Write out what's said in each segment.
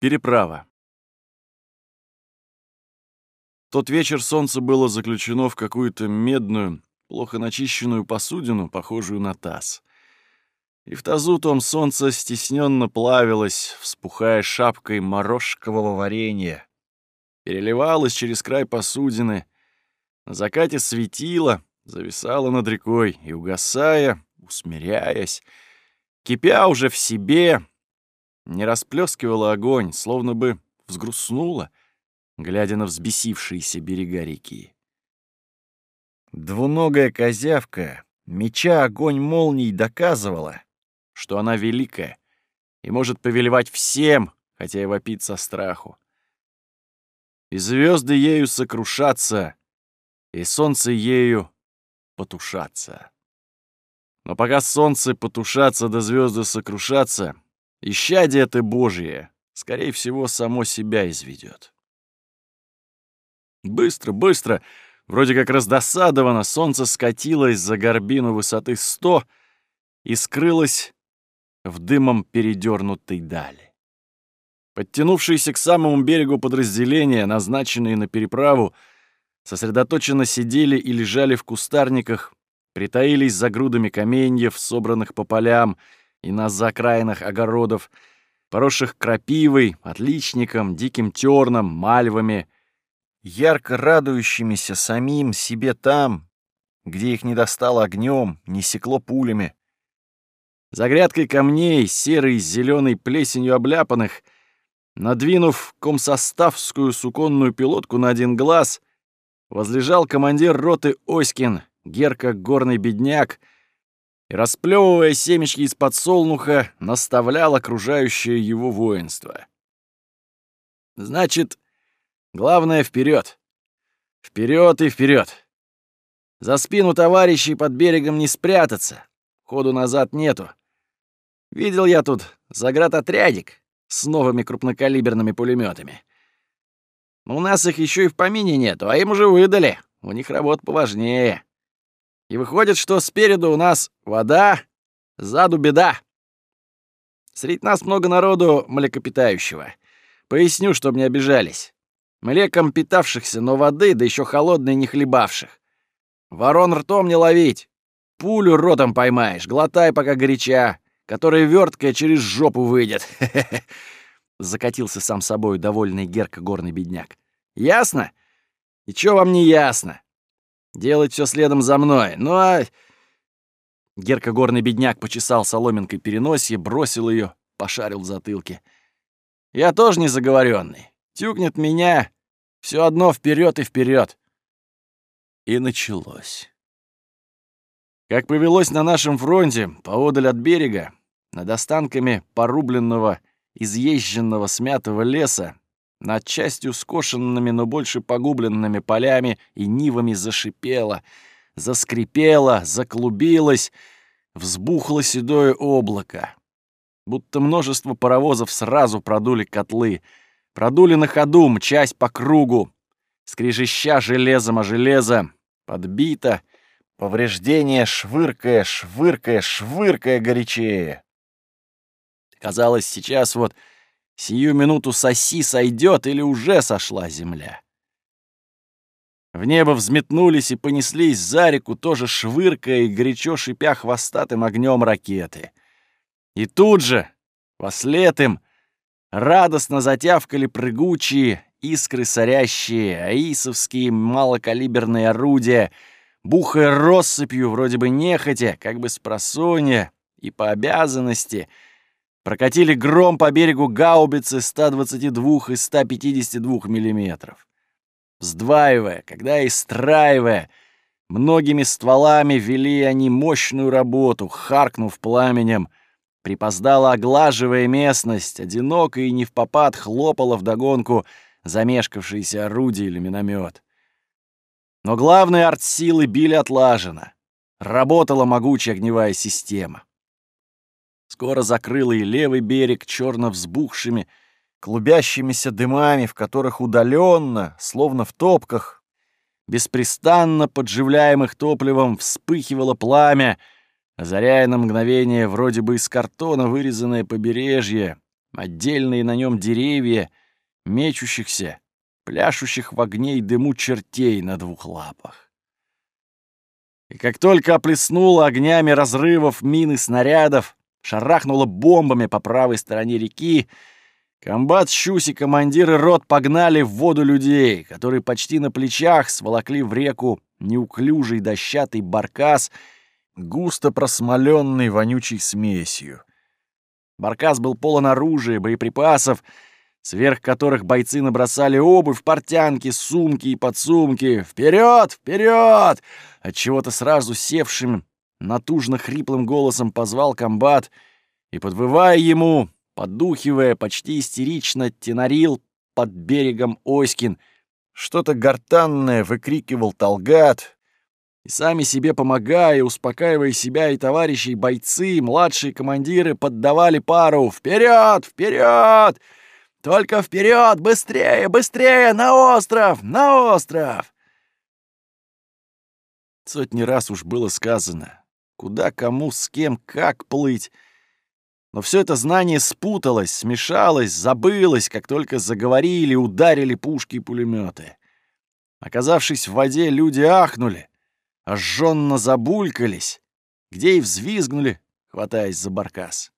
Переправа. Тот вечер солнце было заключено в какую-то медную, плохо начищенную посудину, похожую на таз. И в тазу том солнце стесненно плавилось, вспухая шапкой морожкового варенья. Переливалось через край посудины, на закате светило, зависало над рекой и, угасая, усмиряясь, кипя уже в себе, не расплескивала огонь, словно бы взгрустнула, глядя на взбесившиеся берега реки. Двуногая козявка, меча огонь молний, доказывала, что она великая и может повелевать всем, хотя и вопит со страху. И звезды ею сокрушатся, и солнце ею потушаться. Но пока солнце потушаться да звезды сокрушаться, исчадие ты Божье, скорее всего, само себя изведет. Быстро, быстро, вроде как раздосадованно, солнце скатилось за горбину высоты сто и скрылось в дымом передернутой дали. Подтянувшиеся к самому берегу подразделения, назначенные на переправу, сосредоточенно сидели и лежали в кустарниках, притаились за грудами каменьев, собранных по полям и на закраинах огородов, поросших крапивой, отличником, диким терном, мальвами — ярко радующимися самим себе там, где их не достало огнем, не секло пулями. За грядкой камней, серой с зеленой плесенью обляпанных, надвинув комсоставскую суконную пилотку на один глаз, возлежал командир роты Оськин, Герка горный бедняк, и, расплевывая семечки из подсолнуха, наставлял окружающее его воинство. Значит, Главное — вперед. Вперед и вперед. За спину товарищей под берегом не спрятаться. Ходу назад нету. Видел я тут заградотрядик с новыми крупнокалиберными пулеметами. Но у нас их еще и в помине нету, а им уже выдали. У них работа поважнее. И выходит, что спереду у нас вода, сзаду беда. Среди нас много народу млекопитающего. Поясню, чтобы не обижались. Млеком питавшихся, но воды, да еще холодной не хлебавших. Ворон ртом не ловить. Пулю ротом поймаешь, глотай, пока горяча, которая верткая через жопу выйдет. Закатился сам собой довольный Герка горный бедняк. Ясно? И чё вам не ясно? Делать все следом за мной. Ну а... Герка горный бедняк почесал соломинкой переносье, бросил ее, пошарил в затылке. Я тоже не заговоренный. Тюкнет меня, все одно вперед и вперед. И началось. Как повелось на нашем фронте, поодаль от берега, над останками порубленного, изъезженного, смятого леса, над частью скошенными, но больше погубленными полями и нивами зашипело, заскрипело, заклубилось, взбухло седое облако. Будто множество паровозов сразу продули котлы — Продули на ходу, мчась по кругу, скрежеща железом о железо, подбито, повреждение швыркая, швыркая, швыркая горячее. Казалось, сейчас вот сию минуту соси сойдет или уже сошла земля. В небо взметнулись и понеслись за реку, тоже швыркая и горячо шипя хвостатым огнем ракеты. И тут же, вослед им, Радостно затявкали прыгучие, искры сорящие, аисовские малокалиберные орудия, бухая россыпью, вроде бы нехотя, как бы с просонья и по обязанности, прокатили гром по берегу гаубицы 122 и 152 миллиметров. Сдваивая, когда и страивая, многими стволами вели они мощную работу, харкнув пламенем, припоздала, оглаживая местность, одиноко и не в попад хлопала вдогонку замешкавшиеся орудие или миномет. Но главные артсилы били отлаженно. Работала могучая огневая система. Скоро закрыла и левый берег черно взбухшими, клубящимися дымами, в которых удаленно, словно в топках, беспрестанно подживляемых топливом, вспыхивало пламя — озаряя на мгновение вроде бы из картона вырезанное побережье, отдельные на нем деревья, мечущихся, пляшущих в огне и дыму чертей на двух лапах. И как только оплеснуло огнями разрывов мин и снарядов, шарахнуло бомбами по правой стороне реки, комбат Щусь и командиры рот погнали в воду людей, которые почти на плечах сволокли в реку неуклюжий дощатый баркас, густо просмоленный вонючей смесью. Баркас был полон оружия, боеприпасов, сверх которых бойцы набросали обувь, портянки, сумки и подсумки. Вперед, вперед! От чего-то сразу севшим, натужно хриплым голосом позвал комбат и, подвывая ему, подухивая, почти истерично тенорил под берегом Оськин. Что-то гортанное выкрикивал Талгат, и сами себе помогая, успокаивая себя и товарищей, бойцы, младшие командиры поддавали пару «Вперед! Вперед! Только вперед! Быстрее! Быстрее! На остров! На остров!» Сотни раз уж было сказано, куда, кому, с кем, как плыть. Но все это знание спуталось, смешалось, забылось, как только заговорили, ударили пушки и пулеметы. Оказавшись в воде, люди ахнули, ожженно забулькались, где и взвизгнули, хватаясь за баркас.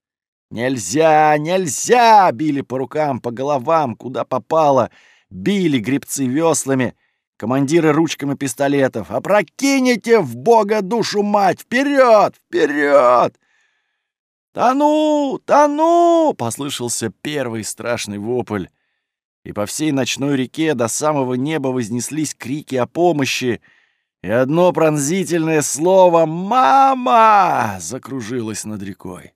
«Нельзя! Нельзя!» — били по рукам, по головам, куда попало, били гребцы веслами, командиры ручками пистолетов. «Опрокинете в бога душу мать! Вперед! Вперед!» «Тону! Тону!» — послышался первый страшный вопль. И по всей ночной реке до самого неба вознеслись крики о помощи — и одно пронзительное слово «Мама!» закружилось над рекой.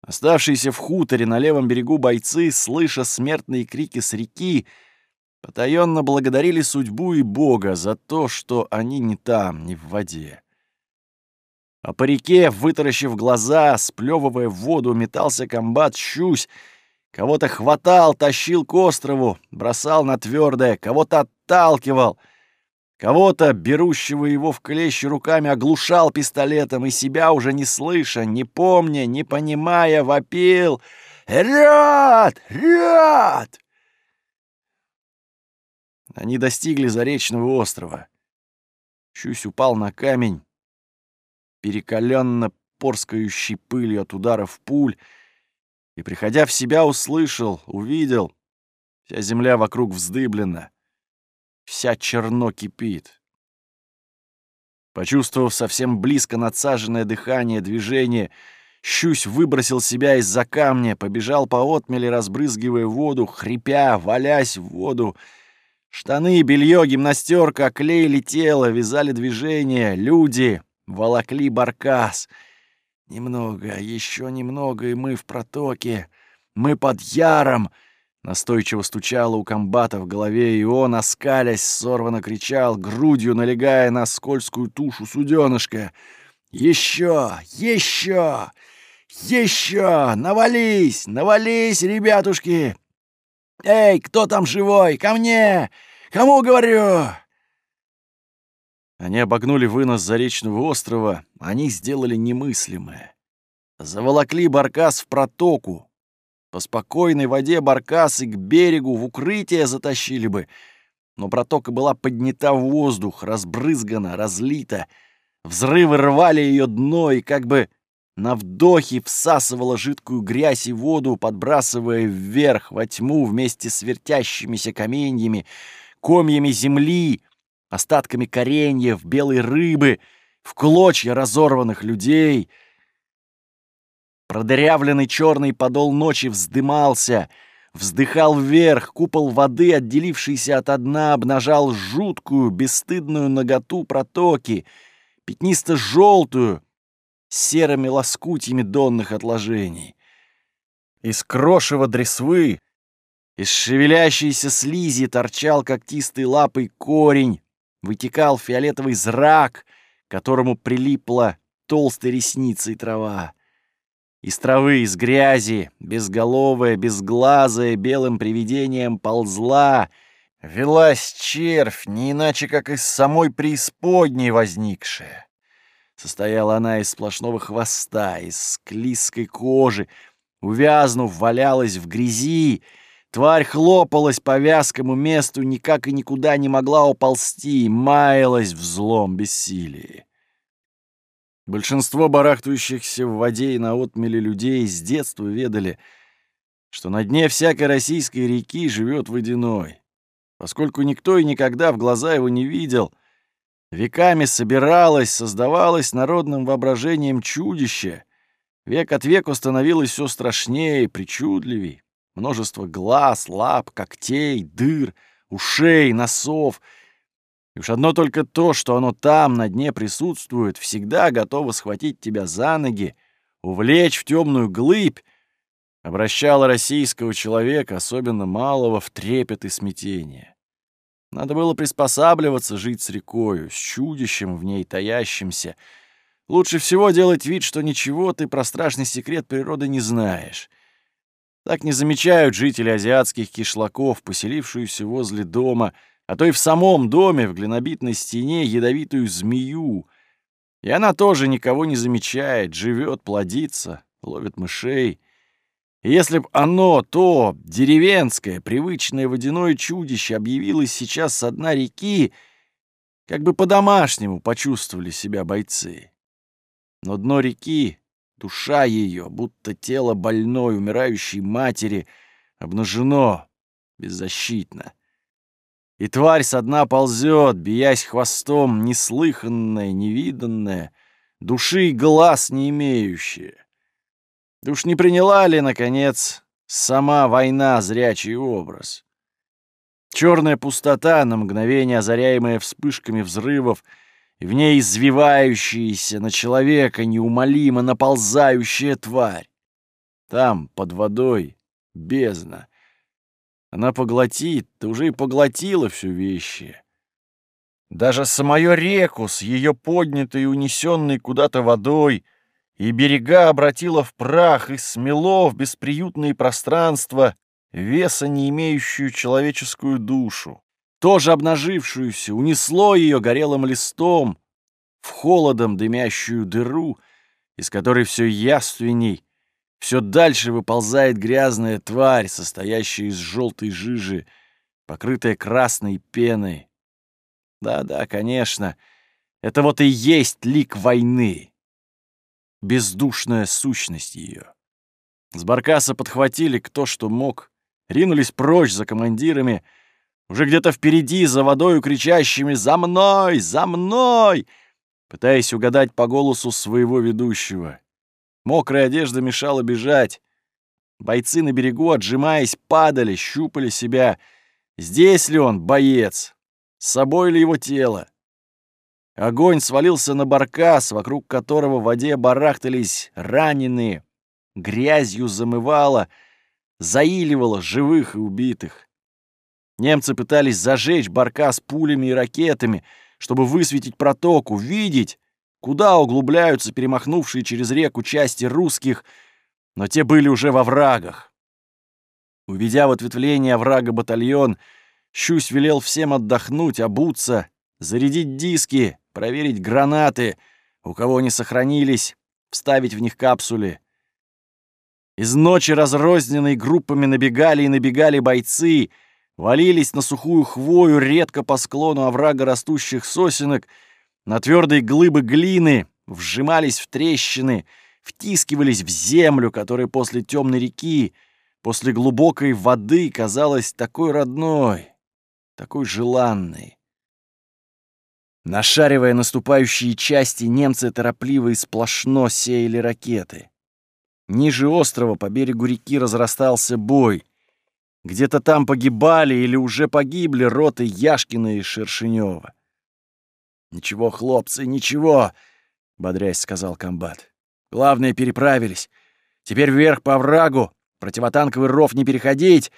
Оставшиеся в хуторе на левом берегу бойцы, слыша смертные крики с реки, потаенно благодарили судьбу и Бога за то, что они не там, не в воде. А по реке, вытаращив глаза, сплевывая в воду, метался комбат щусь, кого-то хватал, тащил к острову, бросал на твердое, кого-то отталкивал — Кого-то, берущего его в клещи руками, оглушал пистолетом и себя уже не слыша, не помня, не понимая, вопил «Ряд! Ряд!» Они достигли Заречного острова. Щусь упал на камень, перекаленно порскающий пылью от ударов пуль, и, приходя в себя, услышал, увидел, вся земля вокруг вздыблена — Вся черно кипит. Почувствовав совсем близко надсаженное дыхание, движение, Щусь выбросил себя из-за камня, побежал по отмеле, разбрызгивая воду, хрипя, валясь в воду. Штаны, белье, гимнастерка оклеили тело, вязали движения, люди волокли баркас. Немного, еще немного, и мы в протоке. Мы под яром — Настойчиво стучало у комбата в голове, и он, оскалясь, сорвано кричал, грудью налегая на скользкую тушу суденышка. «Еще! Еще! Еще! Навались! Навались, ребятушки! Эй, кто там живой? Ко мне! Кому говорю?» Они обогнули вынос Заречного острова, они сделали немыслимое. Заволокли баркас в протоку, по спокойной воде баркасы к берегу в укрытие затащили бы, но протока была поднята в воздух, разбрызгана, разлита. Взрывы рвали ее дно и как бы на вдохе всасывала жидкую грязь и воду, подбрасывая вверх во тьму вместе с вертящимися каменьями, комьями земли, остатками кореньев, белой рыбы, в клочья разорванных людей — Продырявленный черный подол ночи вздымался, вздыхал вверх, купол воды, отделившийся от дна, обнажал жуткую, бесстыдную наготу протоки, пятнисто-желтую, серыми лоскутьями донных отложений. Из крошева дресвы, из шевелящейся слизи торчал когтистой лапой корень, вытекал фиолетовый зрак, которому прилипла толстой ресницей трава. Из травы, из грязи, безголовая, безглазая, белым привидением ползла, велась червь, не иначе, как из самой преисподней возникшая. Состояла она из сплошного хвоста, из склизкой кожи, увязнув, валялась в грязи, Тварь хлопалась по вязкому месту, никак и никуда не могла уползти, маялась в злом бессилии. Большинство барахтающихся в воде и на отмеле людей с детства ведали, что на дне всякой российской реки живет водяной. Поскольку никто и никогда в глаза его не видел, веками собиралось, создавалось народным воображением чудище, век от веку становилось все страшнее и причудливей. Множество глаз, лап, когтей, дыр, ушей, носов. И уж одно только то, что оно там, на дне присутствует, всегда готово схватить тебя за ноги, увлечь в темную глыбь, обращало российского человека, особенно малого, в трепет и смятение. Надо было приспосабливаться жить с рекою, с чудищем в ней таящимся. Лучше всего делать вид, что ничего ты про страшный секрет природы не знаешь. Так не замечают жители азиатских кишлаков, поселившуюся возле дома, а то и в самом доме в глинобитной стене ядовитую змею. И она тоже никого не замечает, живет, плодится, ловит мышей. Если б оно, то деревенское, привычное водяное чудище объявилось сейчас с дна реки, как бы по-домашнему почувствовали себя бойцы. Но дно реки Душа ее, будто тело больной, умирающей матери, обнажено, беззащитно. И тварь со дна ползет, биясь хвостом, неслыханная, невиданная, души и глаз не имеющая. Душ не приняла ли, наконец, сама война зрячий образ? Черная пустота, на мгновение озаряемая вспышками взрывов, и в ней извивающаяся на человека неумолимо наползающая тварь. Там, под водой, бездна. Она поглотит, да уже и поглотила всю вещи. Даже самую реку с ее поднятой и унесенной куда-то водой и берега обратила в прах и смело в бесприютные пространства, веса не имеющую человеческую душу тоже обнажившуюся, унесло ее горелым листом в холодом дымящую дыру, из которой все яственней, все дальше выползает грязная тварь, состоящая из желтой жижи, покрытая красной пеной. Да-да, конечно, это вот и есть лик войны, бездушная сущность ее. С баркаса подхватили кто что мог, ринулись прочь за командирами — уже где-то впереди, за водою кричащими «За мной! За мной!» пытаясь угадать по голосу своего ведущего. Мокрая одежда мешала бежать. Бойцы на берегу, отжимаясь, падали, щупали себя. Здесь ли он, боец? С собой ли его тело? Огонь свалился на баркас, вокруг которого в воде барахтались раненые. Грязью замывало, заиливало живых и убитых. Немцы пытались зажечь баркас пулями и ракетами, чтобы высветить протоку, видеть, куда углубляются перемахнувшие через реку части русских, но те были уже во врагах. Увидя в ответвление врага батальон, Щусь велел всем отдохнуть, обуться, зарядить диски, проверить гранаты, у кого они сохранились, вставить в них капсули. Из ночи разрозненной группами набегали и набегали бойцы — валились на сухую хвою редко по склону оврага растущих сосенок, на твердые глыбы глины, вжимались в трещины, втискивались в землю, которая после темной реки, после глубокой воды казалась такой родной, такой желанной. Нашаривая наступающие части, немцы торопливо и сплошно сеяли ракеты. Ниже острова по берегу реки разрастался бой — где-то там погибали или уже погибли роты Яшкина и Шершенева. «Ничего, хлопцы, ничего», — бодрясь сказал комбат. «Главное, переправились. Теперь вверх по врагу, противотанковый ров не переходить.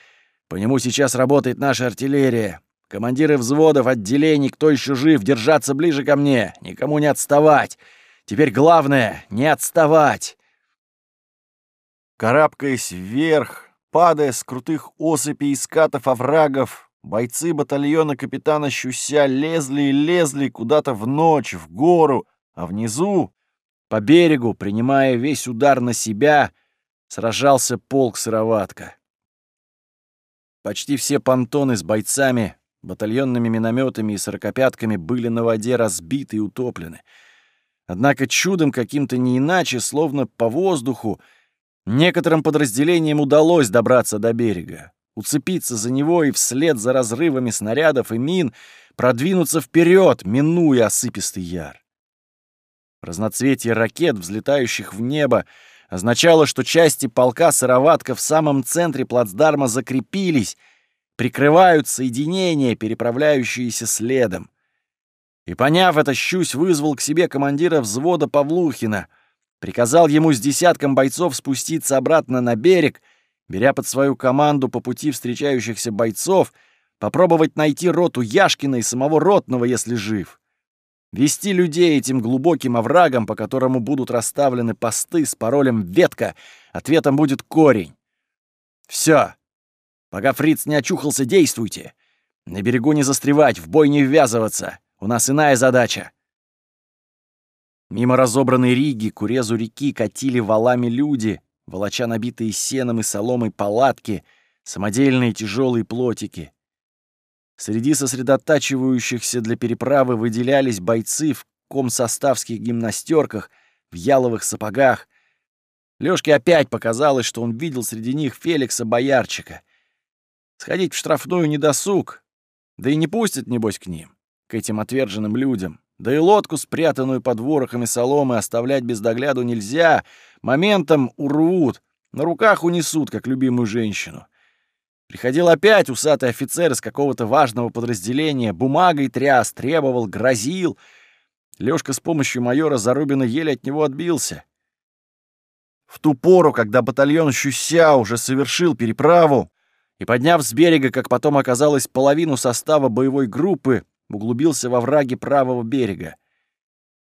По нему сейчас работает наша артиллерия. Командиры взводов, отделений, кто еще жив, держаться ближе ко мне, никому не отставать. Теперь главное — не отставать». Карабкаясь вверх, Падая с крутых осыпей и скатов оврагов, бойцы батальона капитана Щуся лезли и лезли куда-то в ночь, в гору, а внизу, по берегу, принимая весь удар на себя, сражался полк Сыроватка. Почти все понтоны с бойцами, батальонными минометами и сорокопятками были на воде разбиты и утоплены. Однако чудом каким-то не иначе, словно по воздуху, некоторым подразделениям удалось добраться до берега, уцепиться за него и вслед за разрывами снарядов и мин продвинуться вперед, минуя осыпистый яр. Разноцветие ракет, взлетающих в небо, означало, что части полка Сыроватка в самом центре плацдарма закрепились, прикрывают соединения, переправляющиеся следом. И, поняв это, Щусь вызвал к себе командира взвода Павлухина, приказал ему с десятком бойцов спуститься обратно на берег, беря под свою команду по пути встречающихся бойцов, попробовать найти роту Яшкина и самого Ротного, если жив. Вести людей этим глубоким оврагом, по которому будут расставлены посты с паролем «Ветка», ответом будет корень. Все. Пока фриц не очухался, действуйте. На берегу не застревать, в бой не ввязываться. У нас иная задача. Мимо разобранной Риги к урезу реки катили валами люди, волоча набитые сеном и соломой палатки, самодельные тяжелые плотики. Среди сосредотачивающихся для переправы выделялись бойцы в комсоставских гимнастерках, в яловых сапогах. Лёшке опять показалось, что он видел среди них Феликса Боярчика. Сходить в штрафную недосуг, да и не пустят, небось, к ним, к этим отверженным людям. Да и лодку, спрятанную под ворохами соломы, оставлять без догляду нельзя. Моментом урвут, на руках унесут, как любимую женщину. Приходил опять усатый офицер из какого-то важного подразделения, бумагой тряс, требовал, грозил. Лёшка с помощью майора Зарубина еле от него отбился. В ту пору, когда батальон Щуся уже совершил переправу и, подняв с берега, как потом оказалось, половину состава боевой группы, углубился во враги правого берега.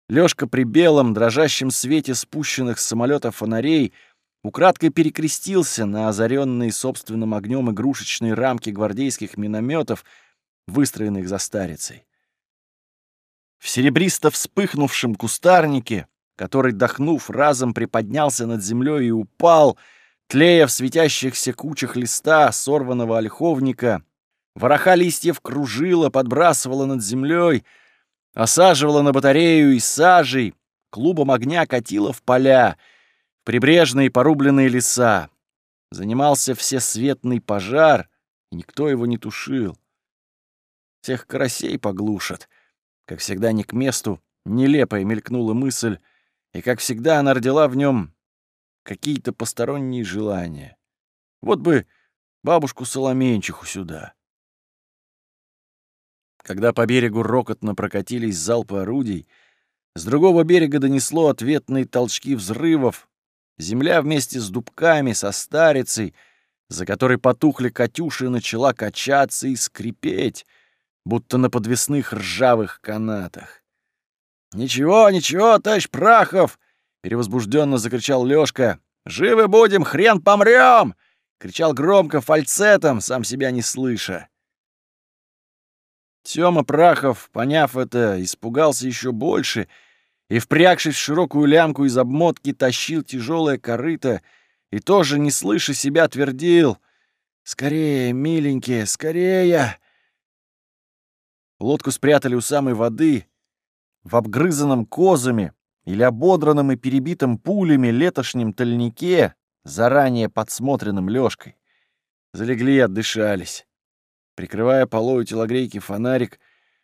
Лёшка при белом, дрожащем свете спущенных с самолета фонарей — украдкой перекрестился на озаренные собственным огнем игрушечные рамки гвардейских минометов, выстроенных за старицей. В серебристо вспыхнувшем кустарнике, который, дохнув, разом приподнялся над землей и упал, тлея в светящихся кучах листа сорванного ольховника, вороха листьев кружила, подбрасывала над землей, осаживала на батарею и сажей, клубом огня катила в поля — прибрежные порубленные леса. Занимался всесветный пожар, и никто его не тушил. Всех карасей поглушат. Как всегда, не к месту, нелепая мелькнула мысль, и, как всегда, она родила в нем какие-то посторонние желания. Вот бы бабушку Соломенчиху сюда. Когда по берегу рокотно прокатились залпы орудий, с другого берега донесло ответные толчки взрывов, Земля вместе с дубками, со старицей, за которой потухли Катюши, начала качаться и скрипеть, будто на подвесных ржавых канатах. «Ничего, ничего, товарищ Прахов!» — перевозбужденно закричал Лёшка. «Живы будем, хрен помрём!» — кричал громко фальцетом, сам себя не слыша. Тёма Прахов, поняв это, испугался ещё больше — и, впрягшись в широкую лямку из обмотки, тащил тяжелое корыто и тоже, не слыша себя, твердил «Скорее, миленькие, скорее!» Лодку спрятали у самой воды, в обгрызанном козами или ободранном и перебитом пулями летошнем тальнике, заранее подсмотренным Лёшкой. Залегли и отдышались. Прикрывая полою телогрейки фонарик,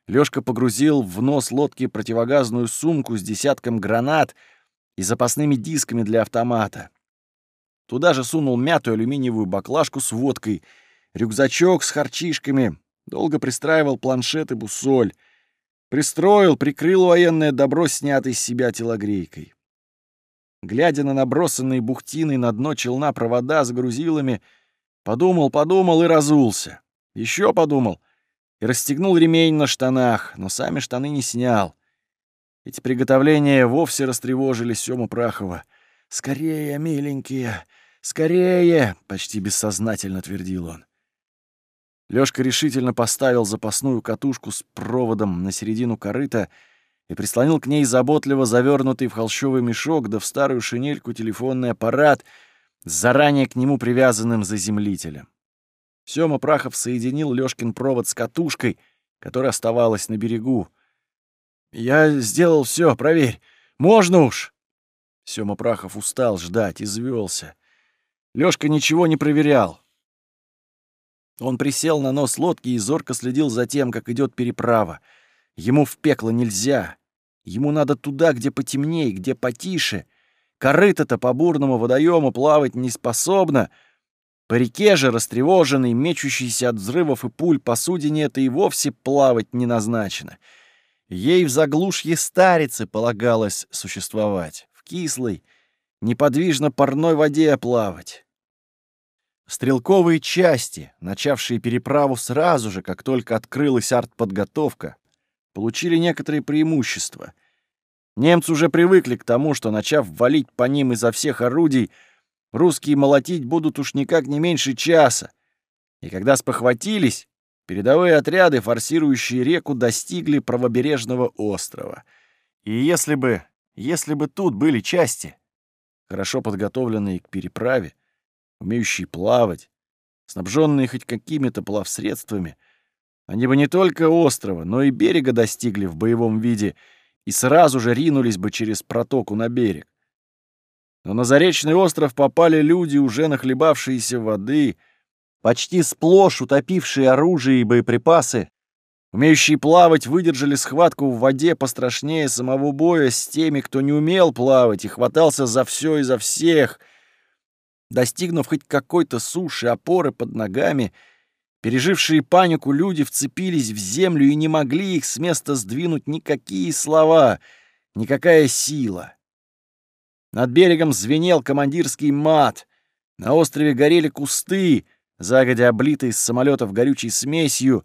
Лёшка погрузил в нос лодки противогазную сумку с десятком гранат и запасными дисками для автомата. Туда же сунул мятую алюминиевую баклажку с водкой, рюкзачок с харчишками, долго пристраивал планшет и бусоль. Пристроил, прикрыл военное добро, снятое с себя телогрейкой. Глядя на набросанные бухтины на дно челна провода с грузилами, подумал, подумал и разулся. Еще подумал — и расстегнул ремень на штанах, но сами штаны не снял. Эти приготовления вовсе растревожили Сёму Прахова. «Скорее, миленькие, скорее!» — почти бессознательно твердил он. Лёшка решительно поставил запасную катушку с проводом на середину корыта и прислонил к ней заботливо завернутый в холщовый мешок да в старую шинельку телефонный аппарат, с заранее к нему привязанным заземлителем. Сёма Прахов соединил Лёшкин провод с катушкой, которая оставалась на берегу. «Я сделал все, проверь. Можно уж!» Сёма Прахов устал ждать, извелся. Лёшка ничего не проверял. Он присел на нос лодки и зорко следил за тем, как идет переправа. Ему в пекло нельзя. Ему надо туда, где потемнее, где потише. Корыто-то по бурному водоему плавать не способно. По реке же, растревоженный, мечущийся от взрывов и пуль, посудине это и вовсе плавать не назначено. Ей в заглушье старицы полагалось существовать, в кислой, неподвижно парной воде плавать. Стрелковые части, начавшие переправу сразу же, как только открылась артподготовка, получили некоторые преимущества. Немцы уже привыкли к тому, что, начав валить по ним изо всех орудий, русские молотить будут уж никак не меньше часа. И когда спохватились, передовые отряды, форсирующие реку, достигли правобережного острова. И если бы, если бы тут были части, хорошо подготовленные к переправе, умеющие плавать, снабженные хоть какими-то плавсредствами, они бы не только острова, но и берега достигли в боевом виде и сразу же ринулись бы через протоку на берег. Но на Заречный остров попали люди, уже нахлебавшиеся воды, почти сплошь утопившие оружие и боеприпасы, умеющие плавать выдержали схватку в воде пострашнее самого боя с теми, кто не умел плавать и хватался за все и за всех — Достигнув хоть какой-то суши, опоры под ногами, пережившие панику люди вцепились в землю и не могли их с места сдвинуть никакие слова, никакая сила. Над берегом звенел командирский мат, на острове горели кусты, загодя облитые из самолетов горючей смесью,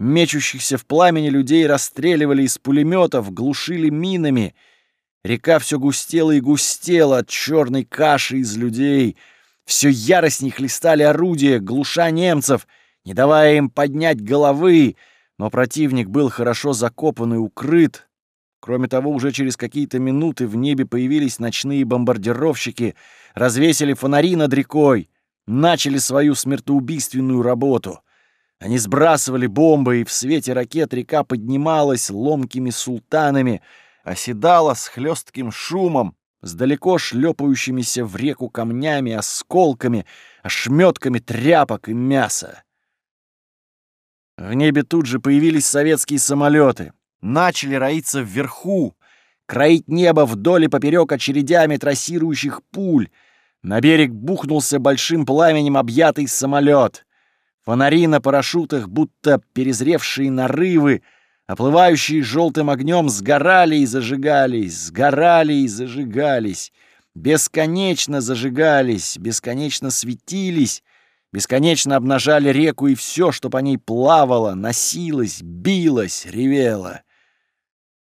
мечущихся в пламени людей расстреливали из пулеметов, глушили минами. Река все густела и густела от черной каши из людей — все яростней хлестали орудия, глуша немцев, не давая им поднять головы, но противник был хорошо закопан и укрыт. Кроме того, уже через какие-то минуты в небе появились ночные бомбардировщики, развесили фонари над рекой, начали свою смертоубийственную работу. Они сбрасывали бомбы, и в свете ракет река поднималась ломкими султанами, оседала с хлестким шумом, с далеко шлепающимися в реку камнями, осколками, ошметками тряпок и мяса. В небе тут же появились советские самолеты, начали роиться вверху, кроить небо вдоль и поперек очередями трассирующих пуль. На берег бухнулся большим пламенем объятый самолет. Фонари на парашютах, будто перезревшие нарывы, оплывающие желтым огнем, сгорали и зажигались, сгорали и зажигались, бесконечно зажигались, бесконечно светились, бесконечно обнажали реку и все, что по ней плавало, носилось, билось, ревело.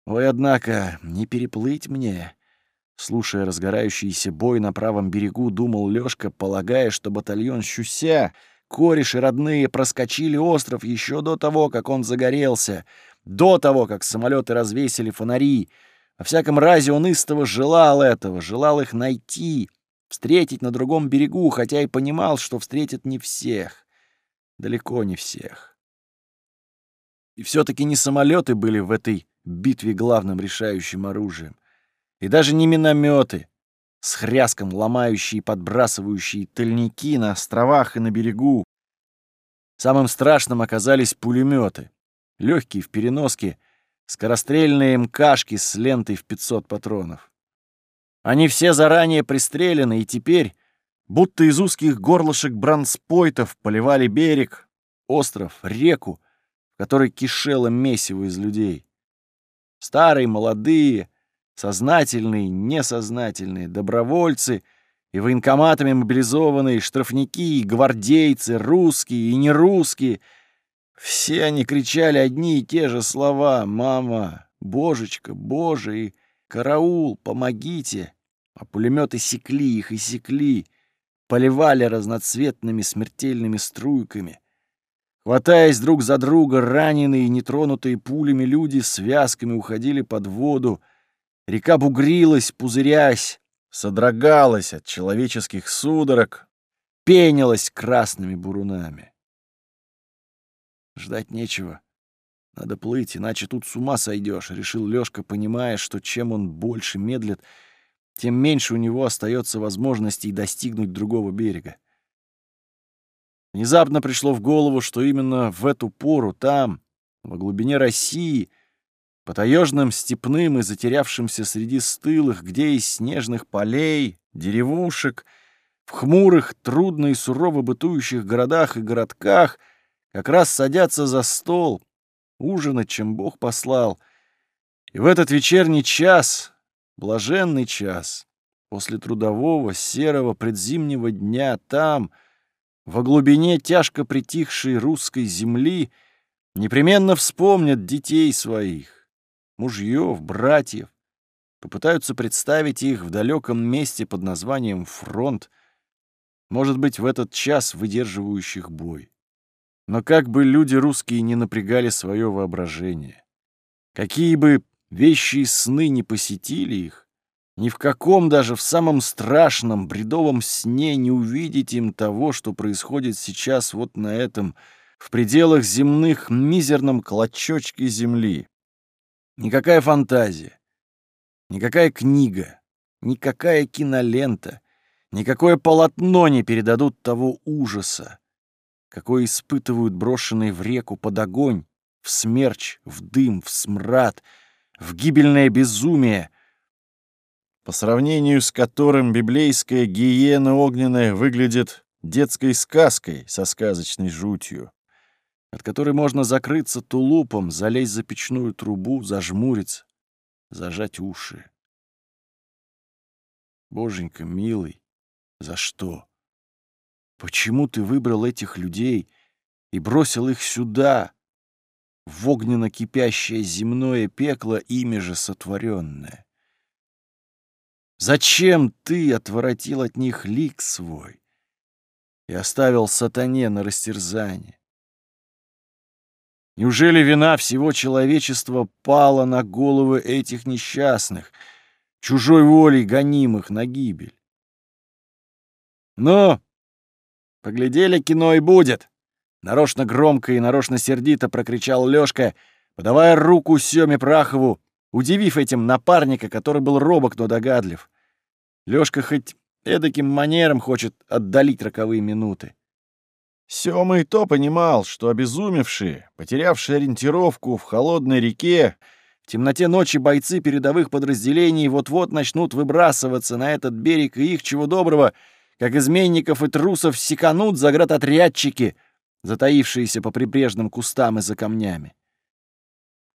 Ой, однако, не переплыть мне. Слушая разгорающийся бой на правом берегу, думал Лёшка, полагая, что батальон Щуся, кореши родные проскочили остров еще до того, как он загорелся — до того, как самолеты развесили фонари. Во всяком разе он истово желал этого, желал их найти, встретить на другом берегу, хотя и понимал, что встретит не всех, далеко не всех. И все-таки не самолеты были в этой битве главным решающим оружием, и даже не минометы, с хряском ломающие и подбрасывающие тыльники на островах и на берегу. Самым страшным оказались пулеметы легкие в переноске, скорострельные МКшки с лентой в 500 патронов. Они все заранее пристрелены, и теперь, будто из узких горлышек бранспойтов, поливали берег, остров, реку, в которой кишело месиво из людей. Старые, молодые, сознательные, несознательные, добровольцы и военкоматами мобилизованные, штрафники, гвардейцы, русские и нерусские — все они кричали одни и те же слова «Мама», «Божечка», «Боже» и «Караул», «Помогите». А пулеметы секли их и секли, поливали разноцветными смертельными струйками. Хватаясь друг за друга, раненые и нетронутые пулями люди связками уходили под воду. Река бугрилась, пузырясь, содрогалась от человеческих судорог, пенилась красными бурунами. Ждать нечего. Надо плыть, иначе тут с ума сойдешь, решил Лёшка, понимая, что чем он больше медлит, тем меньше у него остается возможностей достигнуть другого берега. Внезапно пришло в голову, что именно в эту пору там, во глубине России, по таежным степным и затерявшимся среди стылых, где из снежных полей, деревушек, в хмурых, трудно и сурово бытующих городах и городках как раз садятся за стол, ужинать, чем Бог послал. И в этот вечерний час, блаженный час, после трудового, серого предзимнего дня там, во глубине тяжко притихшей русской земли, непременно вспомнят детей своих, мужьев, братьев, попытаются представить их в далеком месте под названием «фронт», может быть, в этот час выдерживающих бой. Но как бы люди русские не напрягали свое воображение, какие бы вещи и сны не посетили их, ни в каком даже в самом страшном бредовом сне не увидеть им того, что происходит сейчас вот на этом, в пределах земных, мизерном клочочке земли. Никакая фантазия, никакая книга, никакая кинолента, никакое полотно не передадут того ужаса, какой испытывают брошенные в реку под огонь, в смерч, в дым, в смрад, в гибельное безумие, по сравнению с которым библейская гиена огненная выглядит детской сказкой со сказочной жутью от которой можно закрыться тулупом, залезть за печную трубу, зажмуриться, зажать уши. Боженька, милый, за что? Почему ты выбрал этих людей и бросил их сюда, в огненно-кипящее земное пекло, ими же сотворенное? Зачем ты отворотил от них лик свой и оставил сатане на растерзание? Неужели вина всего человечества пала на головы этих несчастных, чужой волей гонимых на гибель? Но поглядели кино и будет. Нарочно громко и нарочно сердито прокричал Лёшка, подавая руку Сёме Прахову, удивив этим напарника, который был робок, но догадлив. Лёшка хоть эдаким манером хочет отдалить роковые минуты. Сёма и то понимал, что обезумевшие, потерявшие ориентировку в холодной реке, в темноте ночи бойцы передовых подразделений вот-вот начнут выбрасываться на этот берег, и их, чего доброго, как изменников и трусов, секанут заградотрядчики, затаившиеся по прибрежным кустам и за камнями.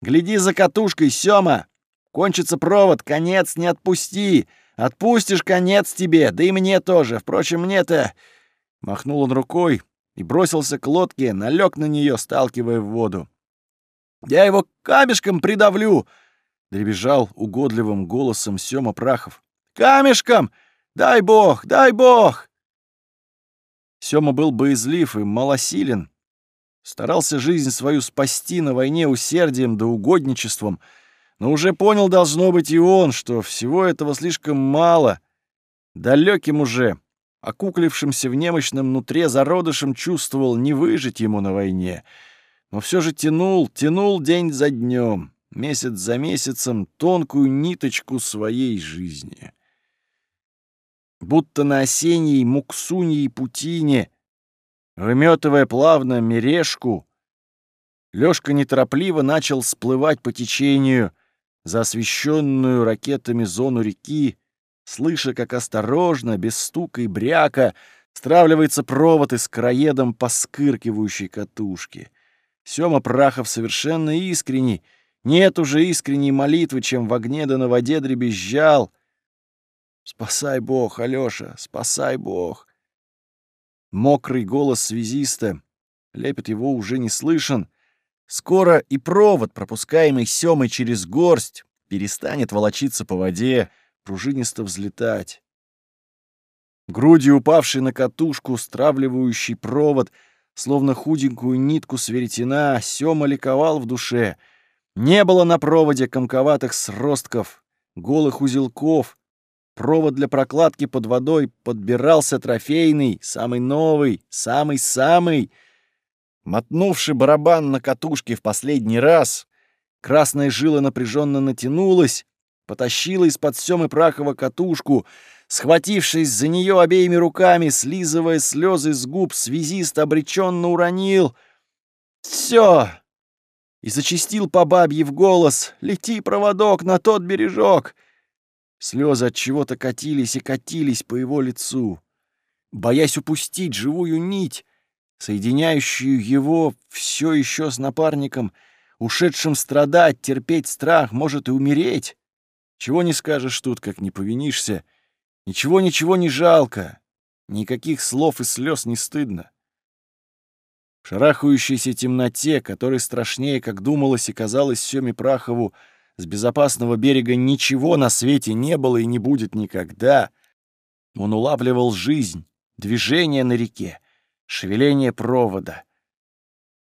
«Гляди за катушкой, Сёма! Кончится провод, конец не отпусти! Отпустишь, конец тебе, да и мне тоже. Впрочем, мне-то...» Махнул он рукой, и бросился к лодке, налег на нее, сталкивая в воду. «Я его камешком придавлю!» — дребезжал угодливым голосом Сёма Прахов. «Камешком! Дай бог, дай бог!» Сёма был боязлив и малосилен. Старался жизнь свою спасти на войне усердием да угодничеством, но уже понял, должно быть, и он, что всего этого слишком мало. Далеким уже, окуклившимся в немощном нутре зародышем чувствовал не выжить ему на войне, но все же тянул, тянул день за днем, месяц за месяцем тонкую ниточку своей жизни. Будто на осенней муксуньей путине, выметывая плавно мережку, Лёшка неторопливо начал сплывать по течению за освещенную ракетами зону реки, слыша, как осторожно, без стука и бряка, стравливается провод из краедом поскыркивающей катушки. Сёма Прахов совершенно искренний. Нет уже искренней молитвы, чем в огне да на воде дребезжал. «Спасай Бог, Алёша, спасай Бог!» Мокрый голос связиста, лепет его уже не слышен. Скоро и провод, пропускаемый Сёмой через горсть, перестанет волочиться по воде, пружинисто взлетать. Грудью упавший на катушку, стравливающий провод, словно худенькую нитку с Сёма ликовал в душе. Не было на проводе комковатых сростков, голых узелков. Провод для прокладки под водой подбирался трофейный, самый новый, самый-самый. Мотнувший барабан на катушке в последний раз, красная жила напряженно натянулась, потащила из-под Семы Прахова катушку, схватившись за нее обеими руками, слизывая слезы с губ, связист обреченно уронил. «Все!» И зачистил по бабье в голос «Лети, проводок, на тот бережок!» Слезы от чего-то катились и катились по его лицу. Боясь упустить живую нить, соединяющую его все еще с напарником, ушедшим страдать, терпеть страх, может и умереть. Чего не скажешь тут, как не повинишься. Ничего-ничего не жалко. Никаких слов и слез не стыдно. В шарахающейся темноте, которой страшнее, как думалось и казалось Семе Прахову, с безопасного берега ничего на свете не было и не будет никогда. Он улавливал жизнь, движение на реке, шевеление провода.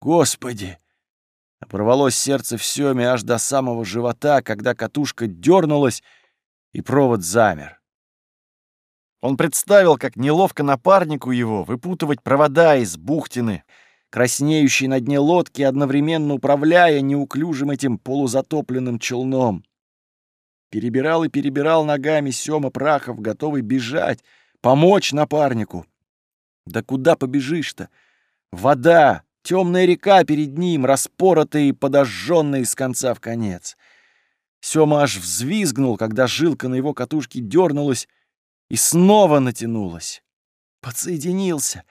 Господи! Порвалось сердце в Сёме аж до самого живота, когда катушка дернулась, и провод замер. Он представил, как неловко напарнику его выпутывать провода из бухтины, краснеющий на дне лодки, одновременно управляя неуклюжим этим полузатопленным челном. Перебирал и перебирал ногами Сёма Прахов, готовый бежать, помочь напарнику. Да куда побежишь-то? Вода, темная река перед ним, распоротая и подожженная с конца в конец. Сёма аж взвизгнул, когда жилка на его катушке дернулась и снова натянулась. Подсоединился,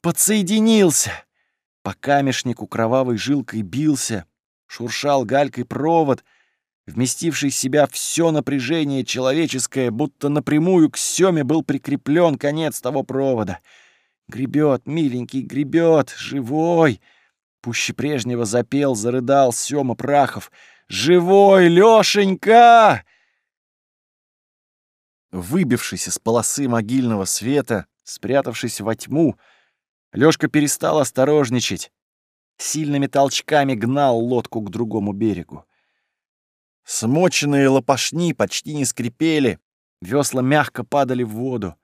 подсоединился. По камешнику кровавой жилкой бился, шуршал галькой провод, вместивший в себя все напряжение человеческое, будто напрямую к Семе был прикреплен конец того провода. Гребет, миленький, гребет, живой. Пуще прежнего запел, зарыдал Сема Прахов. «Живой, Лёшенька!» Выбившись из полосы могильного света, спрятавшись во тьму, Лёшка перестал осторожничать. Сильными толчками гнал лодку к другому берегу. Смоченные лопашни почти не скрипели, весла мягко падали в воду.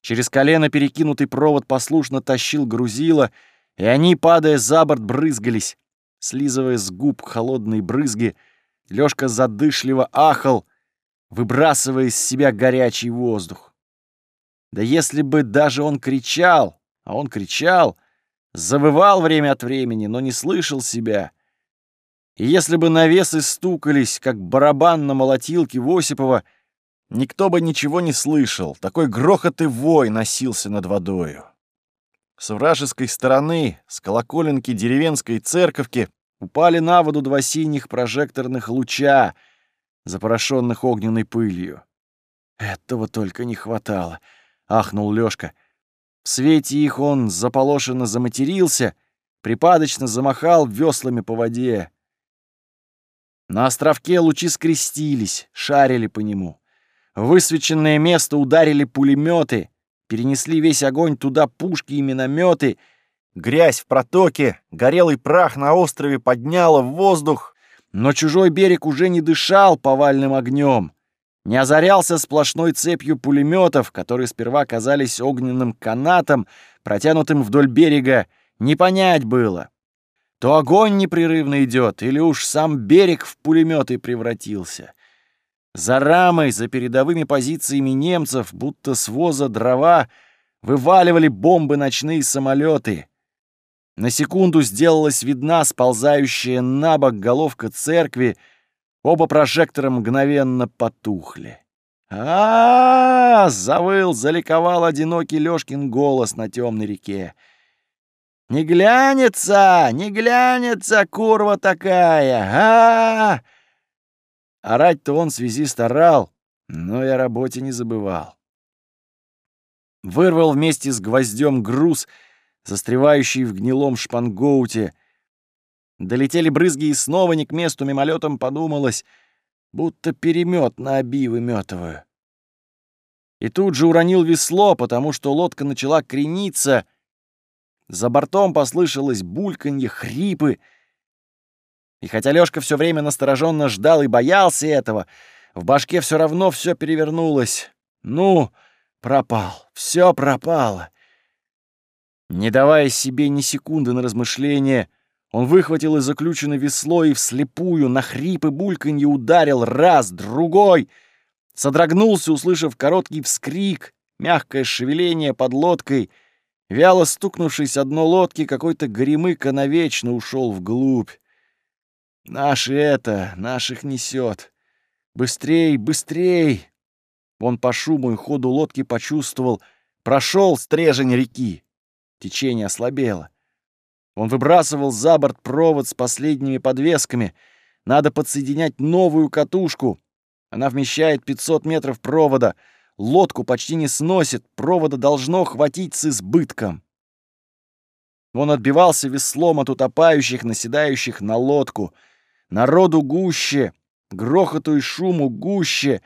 Через колено перекинутый провод послушно тащил грузило, и они, падая за борт, брызгались. Слизывая с губ холодные брызги, Лёшка задышливо ахал, выбрасывая из себя горячий воздух. Да если бы даже он кричал, а он кричал, завывал время от времени, но не слышал себя. И если бы навесы стукались, как барабан на молотилке в никто бы ничего не слышал. Такой грохот и вой носился над водою. С вражеской стороны, с колоколенки деревенской церковки, упали на воду два синих прожекторных луча, запорошенных огненной пылью. «Этого только не хватало», — ахнул Лёшка. В свете их он заполошенно заматерился, припадочно замахал веслами по воде. На островке лучи скрестились, шарили по нему. Высвеченное место ударили пулеметы, перенесли весь огонь туда пушки и минометы. Грязь в протоке, горелый прах на острове подняло в воздух, но чужой берег уже не дышал повальным огнем не озарялся сплошной цепью пулеметов, которые сперва казались огненным канатом, протянутым вдоль берега, не понять было. То огонь непрерывно идет, или уж сам берег в пулеметы превратился. За рамой, за передовыми позициями немцев, будто с воза дрова, вываливали бомбы ночные самолеты. На секунду сделалась видна сползающая на бок головка церкви, Оба прожектора мгновенно потухли. а, -а, -а завыл, заликовал одинокий Лёшкин голос на темной реке. «Не глянется! Не глянется, курва такая! а, -а, -а Орать-то он связи старал, но и о работе не забывал. Вырвал вместе с гвоздем груз, застревающий в гнилом шпангоуте, Долетели брызги, и снова не к месту мимолетом подумалось, будто перемет на оби выметываю. И тут же уронил весло, потому что лодка начала крениться. За бортом послышалось бульканье, хрипы. И хотя Лёшка все время настороженно ждал и боялся этого, в башке все равно все перевернулось. Ну, пропал, все пропало. Не давая себе ни секунды на размышление, он выхватил из заключенной весло и вслепую на хрип и бульканье ударил раз, другой. Содрогнулся, услышав короткий вскрик, мягкое шевеление под лодкой. Вяло стукнувшись о дно лодки, какой-то горемыка навечно ушел вглубь. Наши это, наших несет. Быстрей, быстрей! Он по шуму и ходу лодки почувствовал, прошел стрежень реки. Течение ослабело. Он выбрасывал за борт провод с последними подвесками. Надо подсоединять новую катушку. Она вмещает 500 метров провода. Лодку почти не сносит, провода должно хватить с избытком. Он отбивался веслом от утопающих, наседающих на лодку. Народу гуще, грохоту и шуму гуще.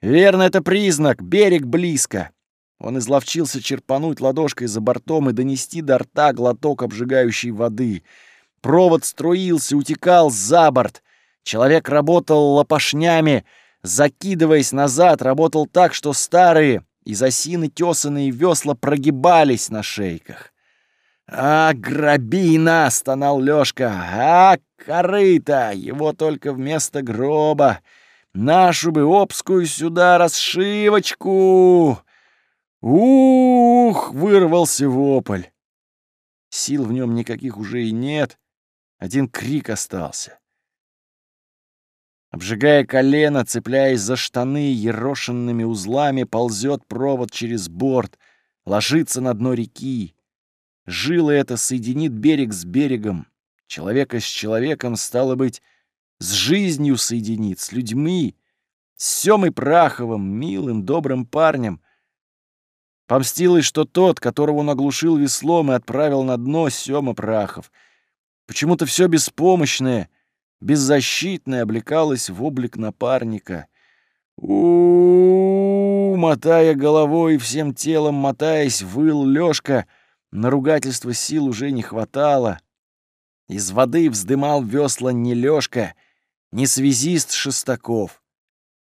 Верно, это признак, берег близко. Он изловчился черпануть ладошкой за бортом и донести до рта глоток обжигающей воды. Провод струился, утекал за борт. Человек работал лопашнями, закидываясь назад, работал так, что старые из осины тесанные весла прогибались на шейках. «А, грабина!» — стонал Лёшка. «А, корыто! Его только вместо гроба! Нашу бы обскую сюда расшивочку!» Ух! Вырвался вопль. Сил в нем никаких уже и нет. Один крик остался. Обжигая колено, цепляясь за штаны, ерошенными узлами ползет провод через борт, ложится на дно реки. Жила это соединит берег с берегом, человека с человеком, стало быть, с жизнью соединит, с людьми, с Семой Праховым, милым, добрым парнем — Помстилось, что тот, которого он оглушил веслом и отправил на дно Сёма Прахов. Почему-то все беспомощное, беззащитное облекалось в облик напарника. у, -у, мотая головой и всем телом мотаясь, выл Лёшка. На ругательство сил уже не хватало. Из воды вздымал весла не Лёшка, не связист Шестаков.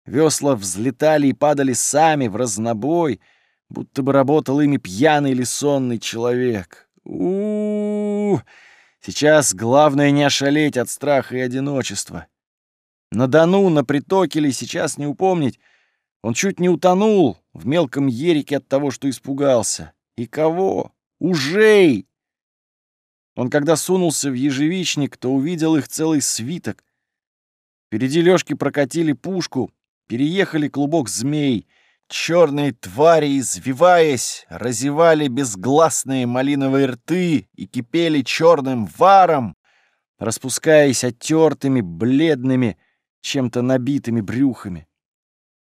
Весла взлетали и падали сами в разнобой — будто бы работал ими пьяный или сонный человек. у, -у, -у Сейчас главное не ошалеть от страха и одиночества. На Дону, на притоке ли, сейчас не упомнить, он чуть не утонул в мелком ерике от того, что испугался. И кого? Ужей! Он когда сунулся в ежевичник, то увидел их целый свиток. Впереди Лёшки прокатили пушку, переехали клубок змей — Черные твари, извиваясь, разевали безгласные малиновые рты и кипели черным варом, распускаясь оттертыми, бледными, чем-то набитыми брюхами.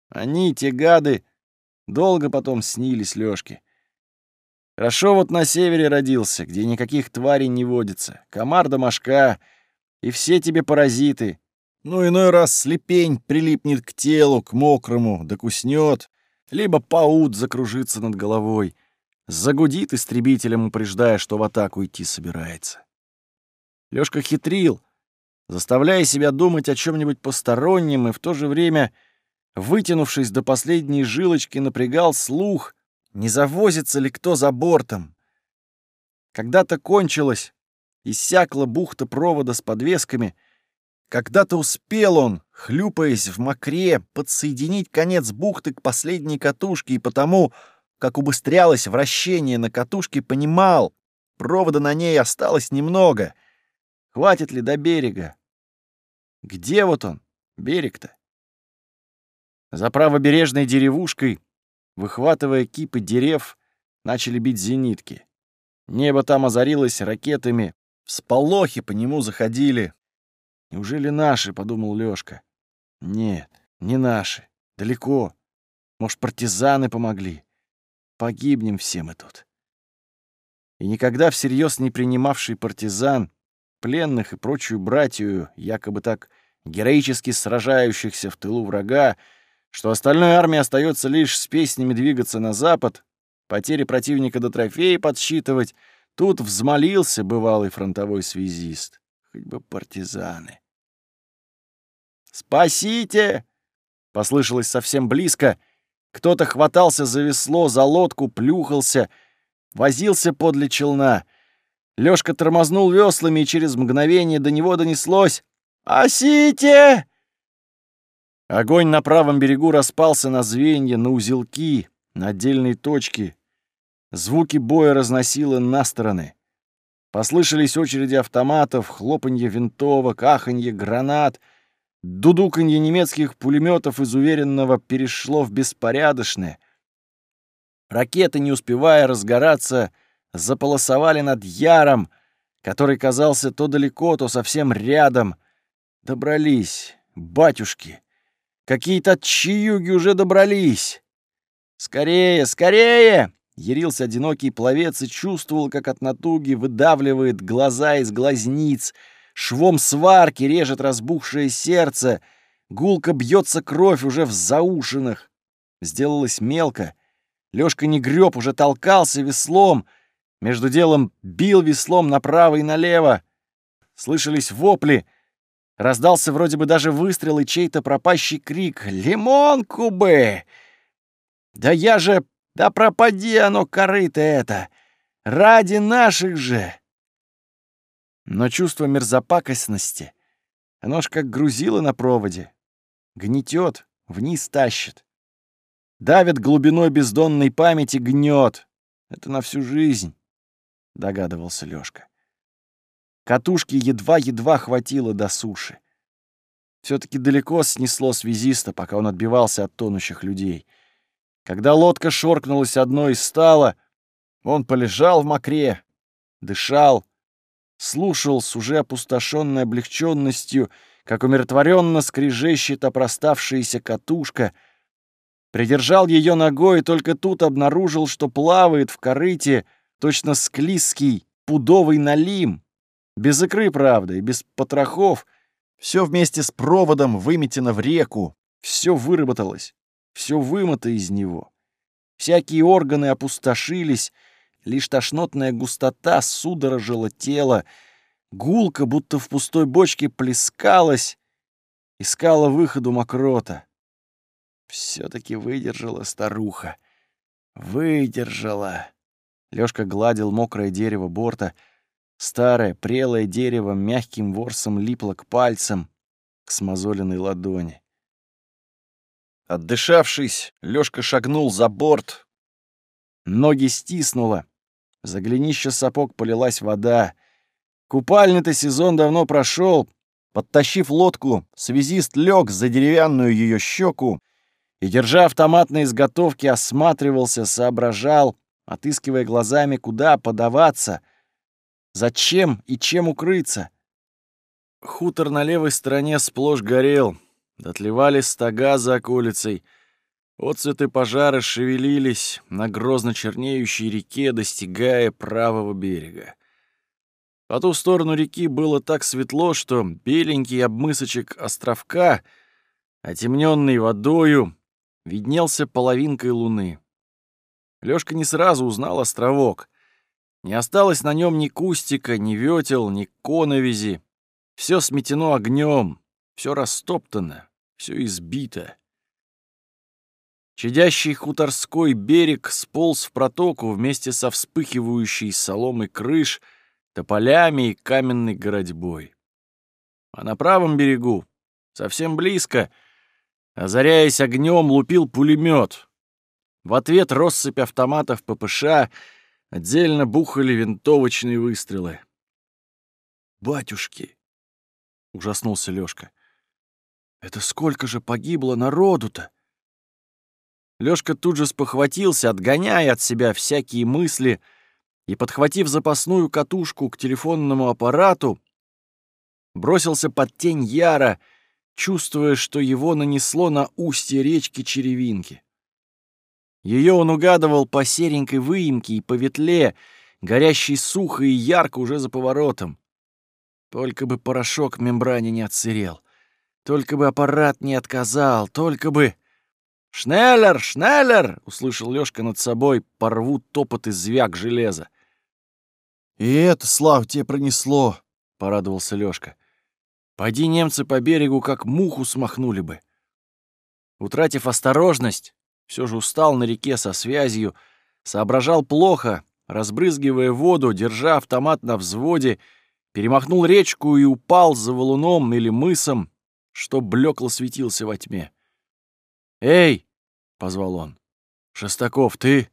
Они, те гады, долго потом снились Лёшке. Хорошо вот на севере родился, где никаких тварей не водится. Комар да мошка, и все тебе паразиты. Ну, иной раз слепень прилипнет к телу, к мокрому, докуснет, либо паут закружится над головой, загудит истребителем, упреждая, что в атаку идти собирается. Лёшка хитрил, заставляя себя думать о чем нибудь постороннем и в то же время, вытянувшись до последней жилочки, напрягал слух, не завозится ли кто за бортом. Когда-то кончилась, иссякла бухта провода с подвесками — когда-то успел он, хлюпаясь в мокре, подсоединить конец бухты к последней катушке, и потому, как убыстрялось вращение на катушке, понимал, провода на ней осталось немного. Хватит ли до берега? Где вот он, берег-то? За правобережной деревушкой, выхватывая кипы дерев, начали бить зенитки. Небо там озарилось ракетами, всполохи по нему заходили, Неужели наши, подумал Лёшка. Нет, не наши. Далеко. Может, партизаны помогли. Погибнем все мы тут. И никогда всерьез не принимавший партизан, пленных и прочую братью, якобы так героически сражающихся в тылу врага, что остальной армии остается лишь с песнями двигаться на запад, потери противника до трофея подсчитывать, тут взмолился бывалый фронтовой связист. Хоть бы партизаны. «Спасите!» — послышалось совсем близко, Кто-то хватался за весло, за лодку, плюхался, возился подле челна. Лёшка тормознул веслами, и через мгновение до него донеслось «Осите!» Огонь на правом берегу распался на звенья, на узелки, на отдельные точки. Звуки боя разносило на стороны. Послышались очереди автоматов, хлопанье винтовок, аханье гранат. Дудуканье немецких пулеметов из уверенного перешло в беспорядочное. Ракеты, не успевая разгораться, заполосовали над Яром, который казался то далеко, то совсем рядом. Добрались, батюшки. Какие-то чаюги уже добрались. «Скорее, скорее!» Ярился одинокий пловец и чувствовал, как от натуги выдавливает глаза из глазниц, швом сварки режет разбухшее сердце, гулко бьется кровь уже в заушинах. Сделалось мелко. Лёшка не греб, уже толкался веслом, между делом бил веслом направо и налево. Слышались вопли. Раздался вроде бы даже выстрел и чей-то пропащий крик «Лимонку бы!» «Да я же да пропади оно, корыто это! Ради наших же!» Но чувство мерзопакостности, оно ж как грузило на проводе. Гнетет, вниз тащит. Давит глубиной бездонной памяти, гнет. Это на всю жизнь, догадывался Лёшка. Катушки едва-едва хватило до суши. все таки далеко снесло связиста, пока он отбивался от тонущих людей — когда лодка шоркнулась одной и стала, он полежал в мокре, дышал, слушал с уже опустошенной облегченностью, как умиротворенно скрежещет опроставшаяся катушка, придержал ее ногой и только тут обнаружил, что плавает в корыте точно склизкий пудовый налим, без икры, правда, и без потрохов, все вместе с проводом выметено в реку, все выработалось. Все вымыто из него. Всякие органы опустошились, лишь тошнотная густота судорожила тело, гулка, будто в пустой бочке, плескалась, искала выходу мокрота. Все-таки выдержала старуха. Выдержала. Лёшка гладил мокрое дерево борта. Старое, прелое дерево мягким ворсом липло к пальцам, к смазоленной ладони. Отдышавшись, Лёшка шагнул за борт. Ноги стиснуло. За голенище сапог полилась вода. Купальный-то сезон давно прошел. Подтащив лодку, связист лег за деревянную ее щеку и, держа автомат на изготовке, осматривался, соображал, отыскивая глазами, куда подаваться, зачем и чем укрыться. Хутор на левой стороне сплошь горел — Дотлевали стога за околицей. Отцветы пожара шевелились на грозно чернеющей реке, достигая правого берега. По ту сторону реки было так светло, что беленький обмысочек островка, отемненный водою, виднелся половинкой луны. Лёшка не сразу узнал островок. Не осталось на нем ни кустика, ни ветел, ни коновизи. Все сметено огнем, все растоптано, все избито. Чадящий хуторской берег сполз в протоку вместе со вспыхивающей соломой крыш, тополями и каменной городьбой. А на правом берегу, совсем близко, озаряясь огнем, лупил пулемет. В ответ россыпь автоматов ППШ отдельно бухали винтовочные выстрелы. «Батюшки!» — ужаснулся Лёшка. Это сколько же погибло народу-то? Лёшка тут же спохватился, отгоняя от себя всякие мысли, и, подхватив запасную катушку к телефонному аппарату, бросился под тень Яра, чувствуя, что его нанесло на устье речки Черевинки. Ее он угадывал по серенькой выемке и по ветле, горящей сухо и ярко уже за поворотом. Только бы порошок в мембране не отсырел. Только бы аппарат не отказал, только бы... «Шнеллер! Шнеллер!» — услышал Лёшка над собой, порву топот и звяк железа. «И это, Слав, тебе пронесло!» — порадовался Лёшка. «Пойди немцы по берегу как муху смахнули бы». Утратив осторожность, все же устал на реке со связью, соображал плохо, разбрызгивая воду, держа автомат на взводе, перемахнул речку и упал за валуном или мысом, что блекло светился во тьме. «Эй!» — позвал он. «Шестаков, ты?»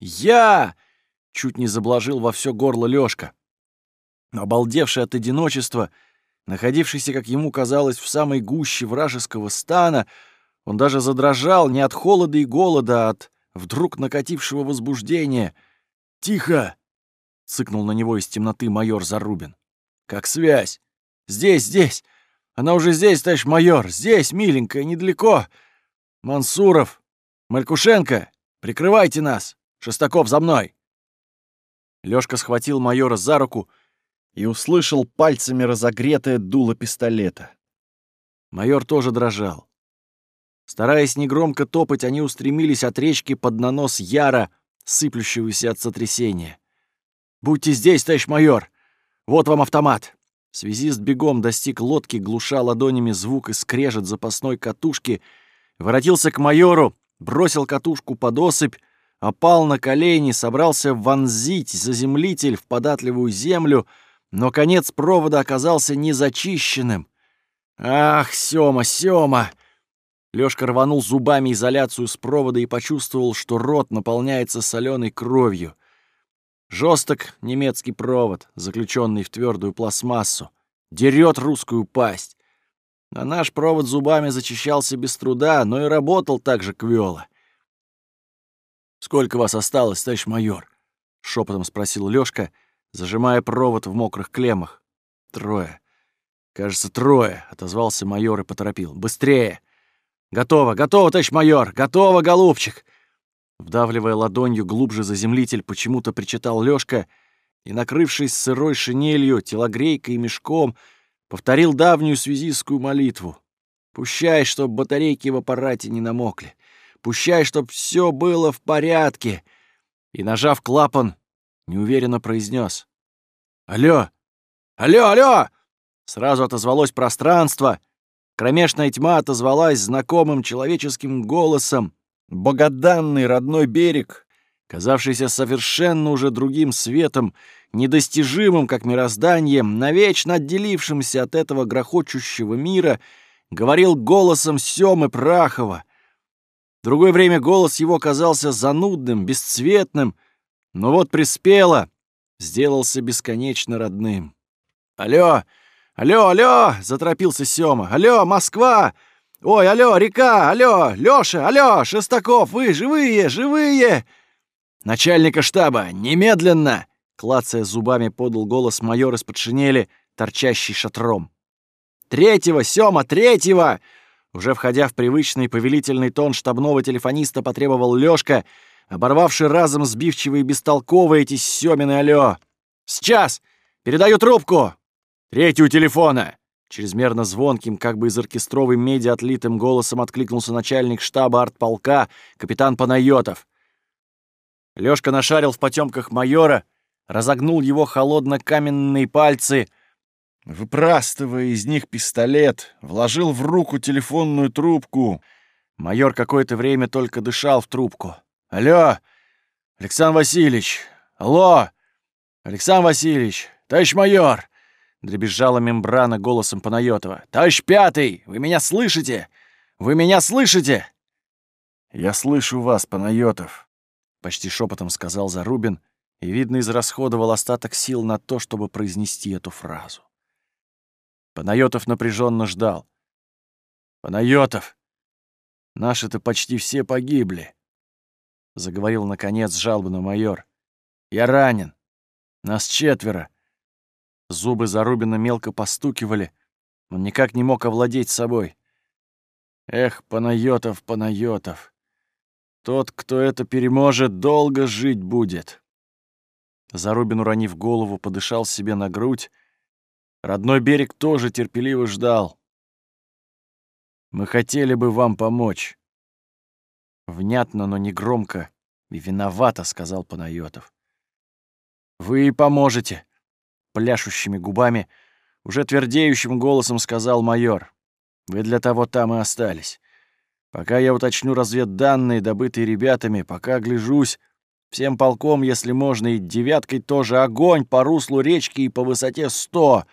«Я!» — чуть не заблажил во все горло Лёшка. Обалдевший от одиночества, находившийся, как ему казалось, в самой гуще вражеского стана, он даже задрожал не от холода и голода, а от вдруг накатившего возбуждения. «Тихо!» — цыкнул на него из темноты майор Зарубин. «Как связь! Здесь, здесь! Она уже здесь, товарищ майор! Здесь, миленькая, недалеко! Мансуров! Малькушенко! Прикрывайте нас! Шестаков, за мной!» Лёшка схватил майора за руку и услышал пальцами разогретое дуло пистолета. Майор тоже дрожал. Стараясь негромко топать, они устремились от речки под нанос Яра, сыплющегося от сотрясения. «Будьте здесь, товарищ майор! Вот вам автомат!» Связист бегом достиг лодки, глуша ладонями звук и скрежет запасной катушки, воротился к майору, бросил катушку под осыпь, опал на колени, собрался вонзить заземлитель в податливую землю, но конец провода оказался незачищенным. «Ах, Сёма, Сёма!» Лёшка рванул зубами изоляцию с провода и почувствовал, что рот наполняется соленой кровью. Жесток немецкий провод, заключенный в твердую пластмассу, дерет русскую пасть. А наш провод зубами зачищался без труда, но и работал так же квёло. «Сколько вас осталось, товарищ майор?» — шепотом спросил Лёшка, зажимая провод в мокрых клеммах. «Трое. Кажется, трое», — отозвался майор и поторопил. «Быстрее!» «Готово, готово, товарищ майор! Готово, голубчик!» Вдавливая ладонью глубже заземлитель, почему-то причитал Лёшка и, накрывшись сырой шинелью, телогрейкой и мешком, повторил давнюю связистскую молитву. «Пущай, чтоб батарейки в аппарате не намокли. Пущай, чтоб все было в порядке!» И, нажав клапан, неуверенно произнес. «Алло! Алло, алло!» Сразу отозвалось пространство. Кромешная тьма отозвалась знакомым человеческим голосом, богоданный родной берег, казавшийся совершенно уже другим светом, недостижимым, как мироздание, навечно отделившимся от этого грохочущего мира, говорил голосом Семы Прахова. В другое время голос его казался занудным, бесцветным, но вот приспело, сделался бесконечно родным. «Алло! Алло, алло!» — заторопился Сёма. «Алло, Москва! «Ой, алло, река! Алло! Лёша! Алло! Шестаков! Вы живые! Живые!» «Начальника штаба! Немедленно!» Клацая зубами, подал голос майор из-под шинели, торчащий шатром. «Третьего! Сёма! Третьего!» Уже входя в привычный повелительный тон штабного телефониста, потребовал Лёшка, оборвавший разом сбивчивые и бестолковые эти Сёмины алло. «Сейчас! Передаю трубку! Третью телефона!» Чрезмерно звонким, как бы из оркестровой меди отлитым голосом откликнулся начальник штаба артполка, капитан Панайотов. Лёшка нашарил в потёмках майора, разогнул его холодно-каменные пальцы, выпрастывая из них пистолет, вложил в руку телефонную трубку. Майор какое-то время только дышал в трубку. «Алло, Александр Васильевич! Алло! Александр Васильевич! Товарищ майор!» Дребезжала мембрана голосом Панайотова. «Товарищ Пятый! Вы меня слышите? Вы меня слышите?» «Я слышу вас, Панайотов», — почти шепотом сказал Зарубин, и, видно, израсходовал остаток сил на то, чтобы произнести эту фразу. Панайотов напряженно ждал. «Панайотов! Наши-то почти все погибли», — заговорил, наконец, жалобно майор. «Я ранен. Нас четверо. Зубы Зарубина мелко постукивали. Он никак не мог овладеть собой. Эх, Панайотов, Панайотов. Тот, кто это переможет, долго жить будет. Зарубин, уронив голову, подышал себе на грудь. Родной берег тоже терпеливо ждал. Мы хотели бы вам помочь. Внятно, но не громко и виновато, сказал Панайотов. Вы и поможете пляшущими губами, уже твердеющим голосом сказал майор. «Вы для того там и остались. Пока я уточню разведданные, добытые ребятами, пока гляжусь, всем полком, если можно, и девяткой тоже огонь по руслу речки и по высоте сто.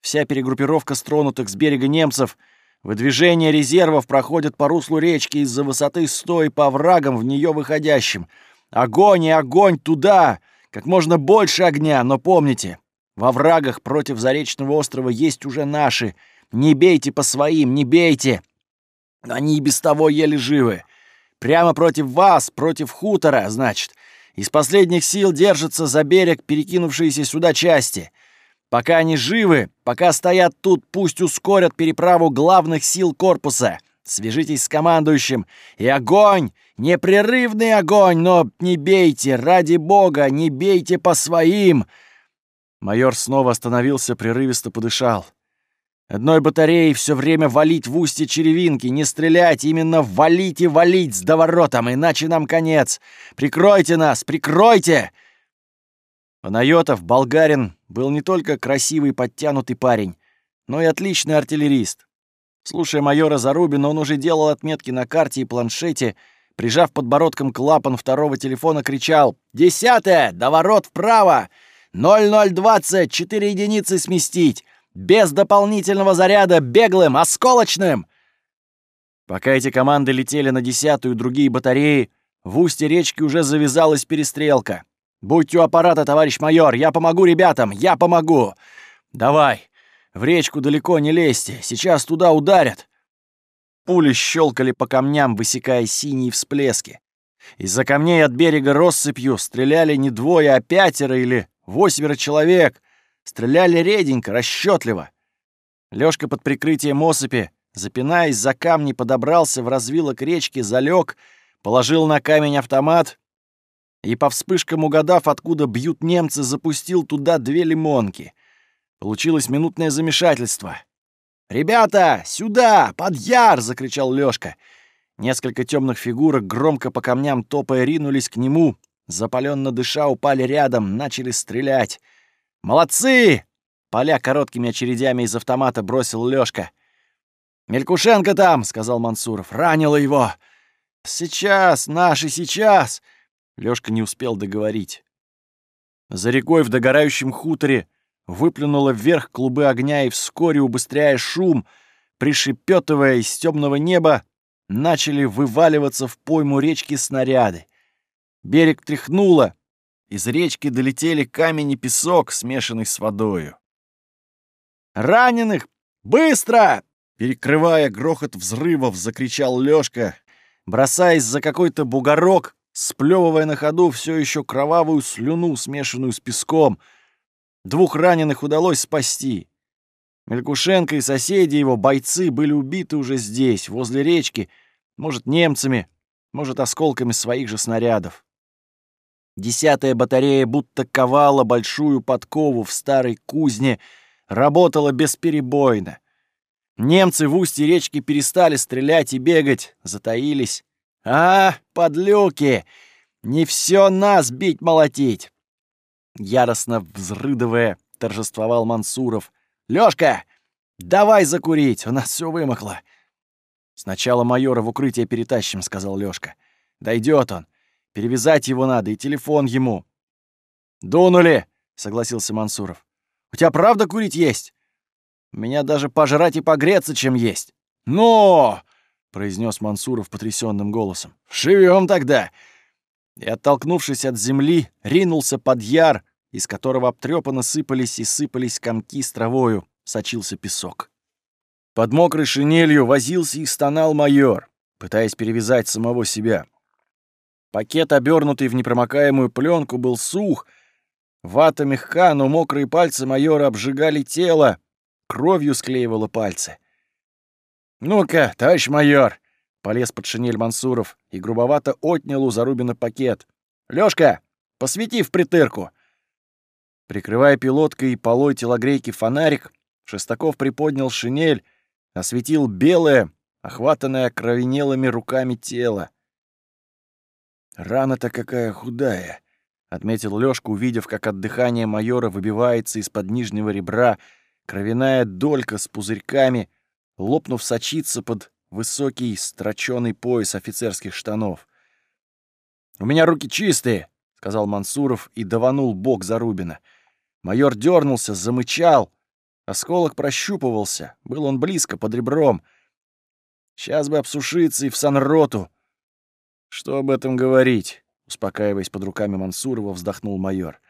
Вся перегруппировка стронутых с берега немцев — Выдвижение резервов проходит по руслу речки из-за высоты 100 и по врагам в нее выходящим. Огонь и огонь туда! Как можно больше огня, но помните, во врагах против Заречного острова есть уже наши. Не бейте по своим, не бейте! Они и без того еле живы. Прямо против вас, против хутора, значит. Из последних сил держатся за берег перекинувшиеся сюда части. Пока они живы, пока стоят тут, пусть ускорят переправу главных сил корпуса. Свяжитесь с командующим. И огонь! Непрерывный огонь! Но не бейте, ради бога, не бейте по своим!» Майор снова остановился, прерывисто подышал. Одной батареей все время валить в устье черевинки, не стрелять, именно валить и валить с доворотом, иначе нам конец. Прикройте нас, прикройте! Панайотов, болгарин, был не только красивый подтянутый парень, но и отличный артиллерист. Слушая майора Зарубина, он уже делал отметки на карте и планшете, прижав подбородком клапан второго телефона, кричал «Десятое! До ворот вправо! 0020! Четыре единицы сместить! Без дополнительного заряда! Беглым! Осколочным!» Пока эти команды летели на десятую другие батареи, в устье речки уже завязалась перестрелка. «Будьте у аппарата, товарищ майор! Я помогу ребятам! Я помогу! Давай! В речку далеко не лезьте! Сейчас туда ударят!» Пули щелкали по камням, высекая синие всплески. Из-за камней от берега россыпью стреляли не двое, а пятеро или восьмеро человек. Стреляли реденько, расчетливо. Лёшка под прикрытием осыпи, запинаясь за камни, подобрался в развилок речки, залег, положил на камень автомат и, по вспышкам угадав, откуда бьют немцы, запустил туда две лимонки. Получилось минутное замешательство. «Ребята, сюда! Под яр!» — закричал Лёшка. Несколько темных фигурок, громко по камням топая, ринулись к нему. Запаленно дыша, упали рядом, начали стрелять. «Молодцы!» — поля короткими очередями из автомата бросил Лёшка. «Мелькушенко там!» — сказал Мансуров. «Ранило его!» «Сейчас, наши, сейчас!» Лёшка не успел договорить. За рекой в догорающем хуторе выплюнуло вверх клубы огня, и вскоре, убыстряя шум, пришепетывая из темного неба, начали вываливаться в пойму речки снаряды. Берег тряхнуло, из речки долетели камень и песок, смешанный с водою. «Раненых! Быстро!» Перекрывая грохот взрывов, закричал Лёшка, бросаясь за какой-то бугорок, сплевывая на ходу все еще кровавую слюну, смешанную с песком. Двух раненых удалось спасти. Мелькушенко и соседи его, бойцы, были убиты уже здесь, возле речки, может, немцами, может, осколками своих же снарядов. Десятая батарея будто ковала большую подкову в старой кузне, работала бесперебойно. Немцы в устье речки перестали стрелять и бегать, затаились. «А, подлюки! Не все нас бить-молотить!» Яростно взрыдывая, торжествовал Мансуров. «Лёшка, давай закурить, у нас все вымокло!» «Сначала майора в укрытие перетащим», — сказал Лёшка. «Дойдёт он. Перевязать его надо и телефон ему». «Дунули!» — согласился Мансуров. «У тебя правда курить есть?» «У меня даже пожрать и погреться чем есть». «Но!» — произнес Мансуров потрясенным голосом. «Живем тогда!» И, оттолкнувшись от земли, ринулся под яр, из которого обтрепанно сыпались и сыпались комки с травою, сочился песок. Под мокрой шинелью возился и стонал майор, пытаясь перевязать самого себя. Пакет, обернутый в непромокаемую пленку, был сух, вата мягка, но мокрые пальцы майора обжигали тело, кровью склеивало пальцы. «Ну-ка, товарищ майор!» — полез под шинель Мансуров и грубовато отнял у Зарубина пакет. «Лёшка, посвети в притырку!» Прикрывая пилоткой и полой телогрейки фонарик, Шестаков приподнял шинель, осветил белое, охватанное окровенелыми руками тело. «Рана-то какая худая!» — отметил Лёшка, увидев, как от дыхания майора выбивается из-под нижнего ребра кровяная долька с пузырьками — лопнув, сочится под высокий строчёный пояс офицерских штанов. «У меня руки чистые», — сказал Мансуров и даванул бок Зарубина. Майор дернулся, замычал. Осколок прощупывался. Был он близко, под ребром. Сейчас бы обсушиться и в санроту. Что об этом говорить? Успокаиваясь под руками Мансурова, вздохнул майор.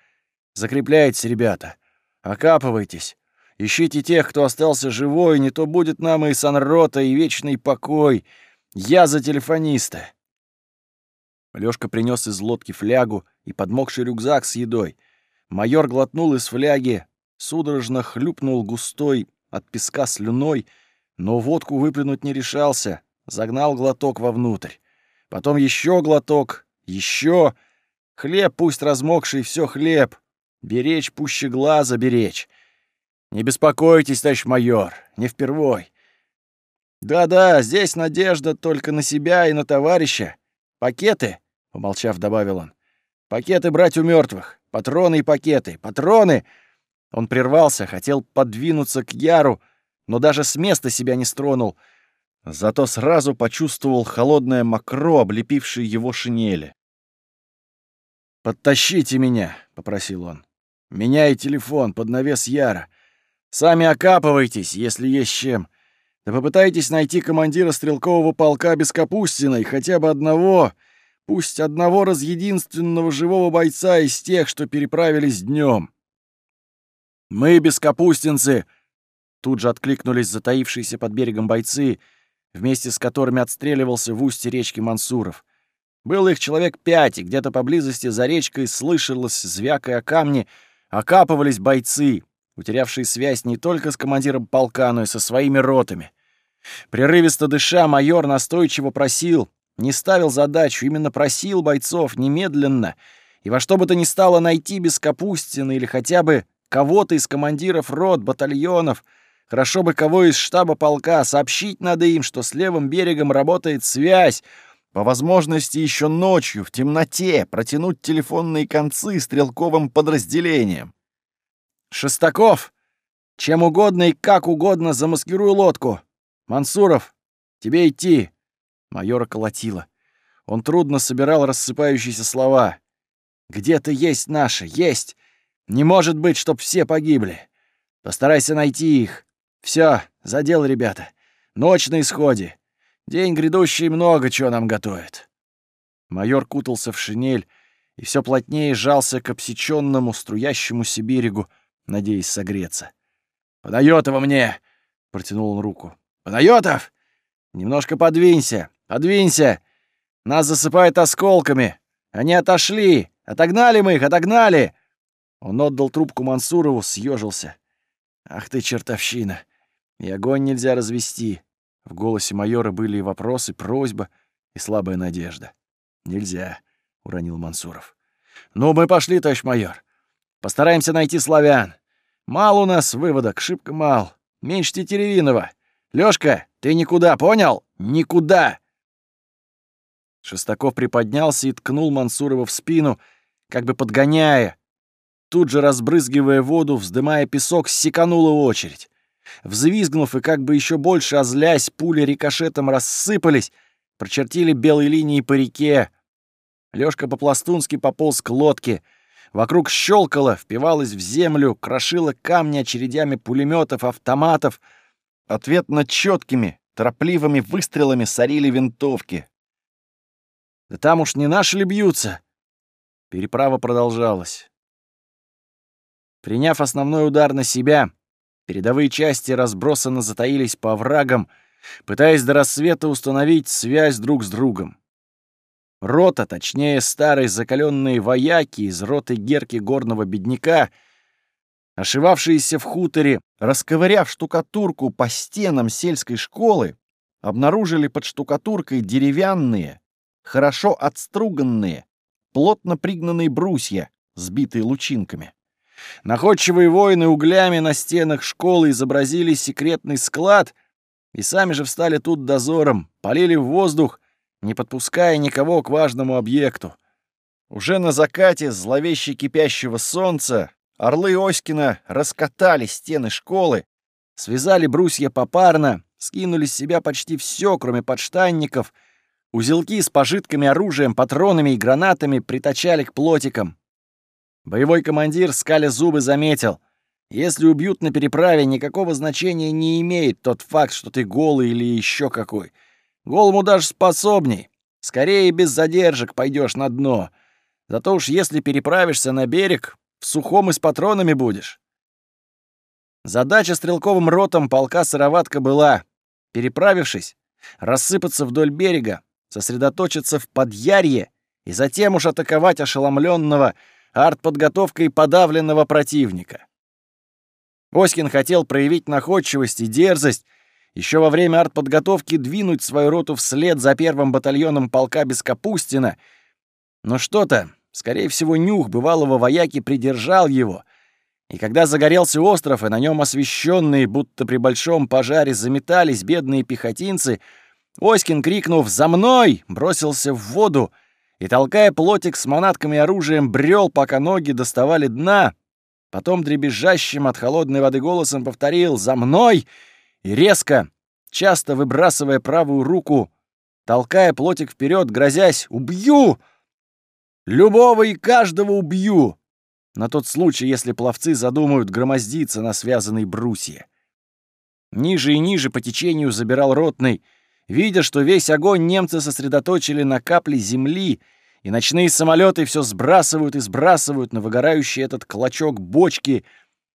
Закрепляйтесь, ребята. Окапывайтесь. Ищите тех, кто остался живой, не то будет нам и санрота, и вечный покой. Я за телефониста. Лёшка принёс из лодки флягу и подмокший рюкзак с едой. Майор глотнул из фляги, судорожно хлюпнул густой от песка слюной, но водку выплюнуть не решался, загнал глоток вовнутрь. Потом еще глоток, еще. Хлеб пусть размокший, все хлеб. Беречь пуще глаза беречь. Не беспокойтесь, товарищ майор, не впервой. Да-да, здесь надежда только на себя и на товарища. Пакеты, помолчав, добавил он. Пакеты брать у мертвых. Патроны и пакеты. Патроны! Он прервался, хотел подвинуться к Яру, но даже с места себя не стронул. Зато сразу почувствовал холодное мокро, облепившее его шинели. «Подтащите меня», — попросил он. «Меня и телефон под навес Яра. Сами окапывайтесь, если есть чем. Да попытайтесь найти командира стрелкового полка без Капустиной, хотя бы одного, пусть одного разъединственного живого бойца из тех, что переправились днем. Мы, бескапустинцы, Тут же откликнулись затаившиеся под берегом бойцы, вместе с которыми отстреливался в устье речки Мансуров. Было их человек пять, и где-то поблизости за речкой слышалось, звякая камни, окапывались бойцы, утерявшие связь не только с командиром полка, но и со своими ротами. Прерывисто дыша, майор настойчиво просил, не ставил задачу, именно просил бойцов немедленно и во что бы то ни стало найти без Капустина или хотя бы кого-то из командиров рот, батальонов — Хорошо бы кого из штаба полка, сообщить надо им, что с левым берегом работает связь, по возможности еще ночью, в темноте, протянуть телефонные концы стрелковым подразделением. «Шестаков! Чем угодно и как угодно замаскируй лодку! Мансуров, тебе идти!» Майора колотило. Он трудно собирал рассыпающиеся слова. «Где-то есть наши, есть! Не может быть, чтоб все погибли! Постарайся найти их!» Все, задел, ребята. Ночь на исходе. День грядущий много чего нам готовит. Майор кутался в шинель и все плотнее жался к обсеченному, струящемуся берегу, надеясь согреться. «Панайотова мне!» — протянул он руку. «Панайотов! Немножко подвинься, подвинься! Нас засыпает осколками! Они отошли! Отогнали мы их, отогнали!» Он отдал трубку Мансурову, съежился. «Ах ты, чертовщина! И огонь нельзя развести. В голосе майора были и вопросы, просьба, и слабая надежда. «Нельзя», — уронил Мансуров. «Ну, мы пошли, товарищ майор. Постараемся найти славян. Мал у нас выводок, шибко мал. Меньше Тетеревинова. Лёшка, ты никуда, понял? Никуда!» Шестаков приподнялся и ткнул Мансурова в спину, как бы подгоняя. Тут же, разбрызгивая воду, вздымая песок, секанула очередь. Взвизгнув и как бы еще больше озлясь, пули рикошетом рассыпались, прочертили белые линии по реке. Лёшка по-пластунски пополз к лодке. Вокруг щелкало, впивалось в землю, крошило камни очередями пулеметов, автоматов. Ответно четкими, торопливыми выстрелами сорили винтовки. «Да там уж не наши ли бьются?» Переправа продолжалась. Приняв основной удар на себя, Передовые части разбросанно затаились по оврагам, пытаясь до рассвета установить связь друг с другом. Рота, точнее старые закаленные вояки из роты Герки горного бедняка, ошивавшиеся в хуторе, расковыряв штукатурку по стенам сельской школы, обнаружили под штукатуркой деревянные, хорошо отструганные, плотно пригнанные брусья, сбитые лучинками. Находчивые воины углями на стенах школы изобразили секретный склад и сами же встали тут дозором, полили в воздух, не подпуская никого к важному объекту. Уже на закате зловеще кипящего солнца орлы Оськина раскатали стены школы, связали брусья попарно, скинули с себя почти все, кроме подштанников. Узелки с пожитками, оружием, патронами и гранатами притачали к плотикам. Боевой командир, скаля зубы, заметил. Если убьют на переправе, никакого значения не имеет тот факт, что ты голый или еще какой. Голому даже способней. Скорее без задержек пойдешь на дно. Зато уж если переправишься на берег, в сухом и с патронами будешь. Задача стрелковым ротам полка «Сыроватка» была, переправившись, рассыпаться вдоль берега, сосредоточиться в подъярье и затем уж атаковать ошеломленного артподготовкой подавленного противника. Оськин хотел проявить находчивость и дерзость, еще во время артподготовки двинуть свою роту вслед за первым батальоном полка Бескапустина, но что-то, скорее всего, нюх бывалого вояки придержал его, и когда загорелся остров, и на нем освещенные, будто при большом пожаре, заметались бедные пехотинцы, Оськин, крикнув «За мной!», бросился в воду и, толкая плотик с манатками и оружием, брел, пока ноги доставали дна, потом дребезжащим от холодной воды голосом повторил «За мной!» и резко, часто выбрасывая правую руку, толкая плотик вперед, грозясь «Убью!» «Любого и каждого убью!» на тот случай, если пловцы задумают громоздиться на связанной брусье. Ниже и ниже по течению забирал ротный, видя, что весь огонь немцы сосредоточили на капле земли, и ночные самолеты все сбрасывают и сбрасывают на выгорающий этот клочок бочки,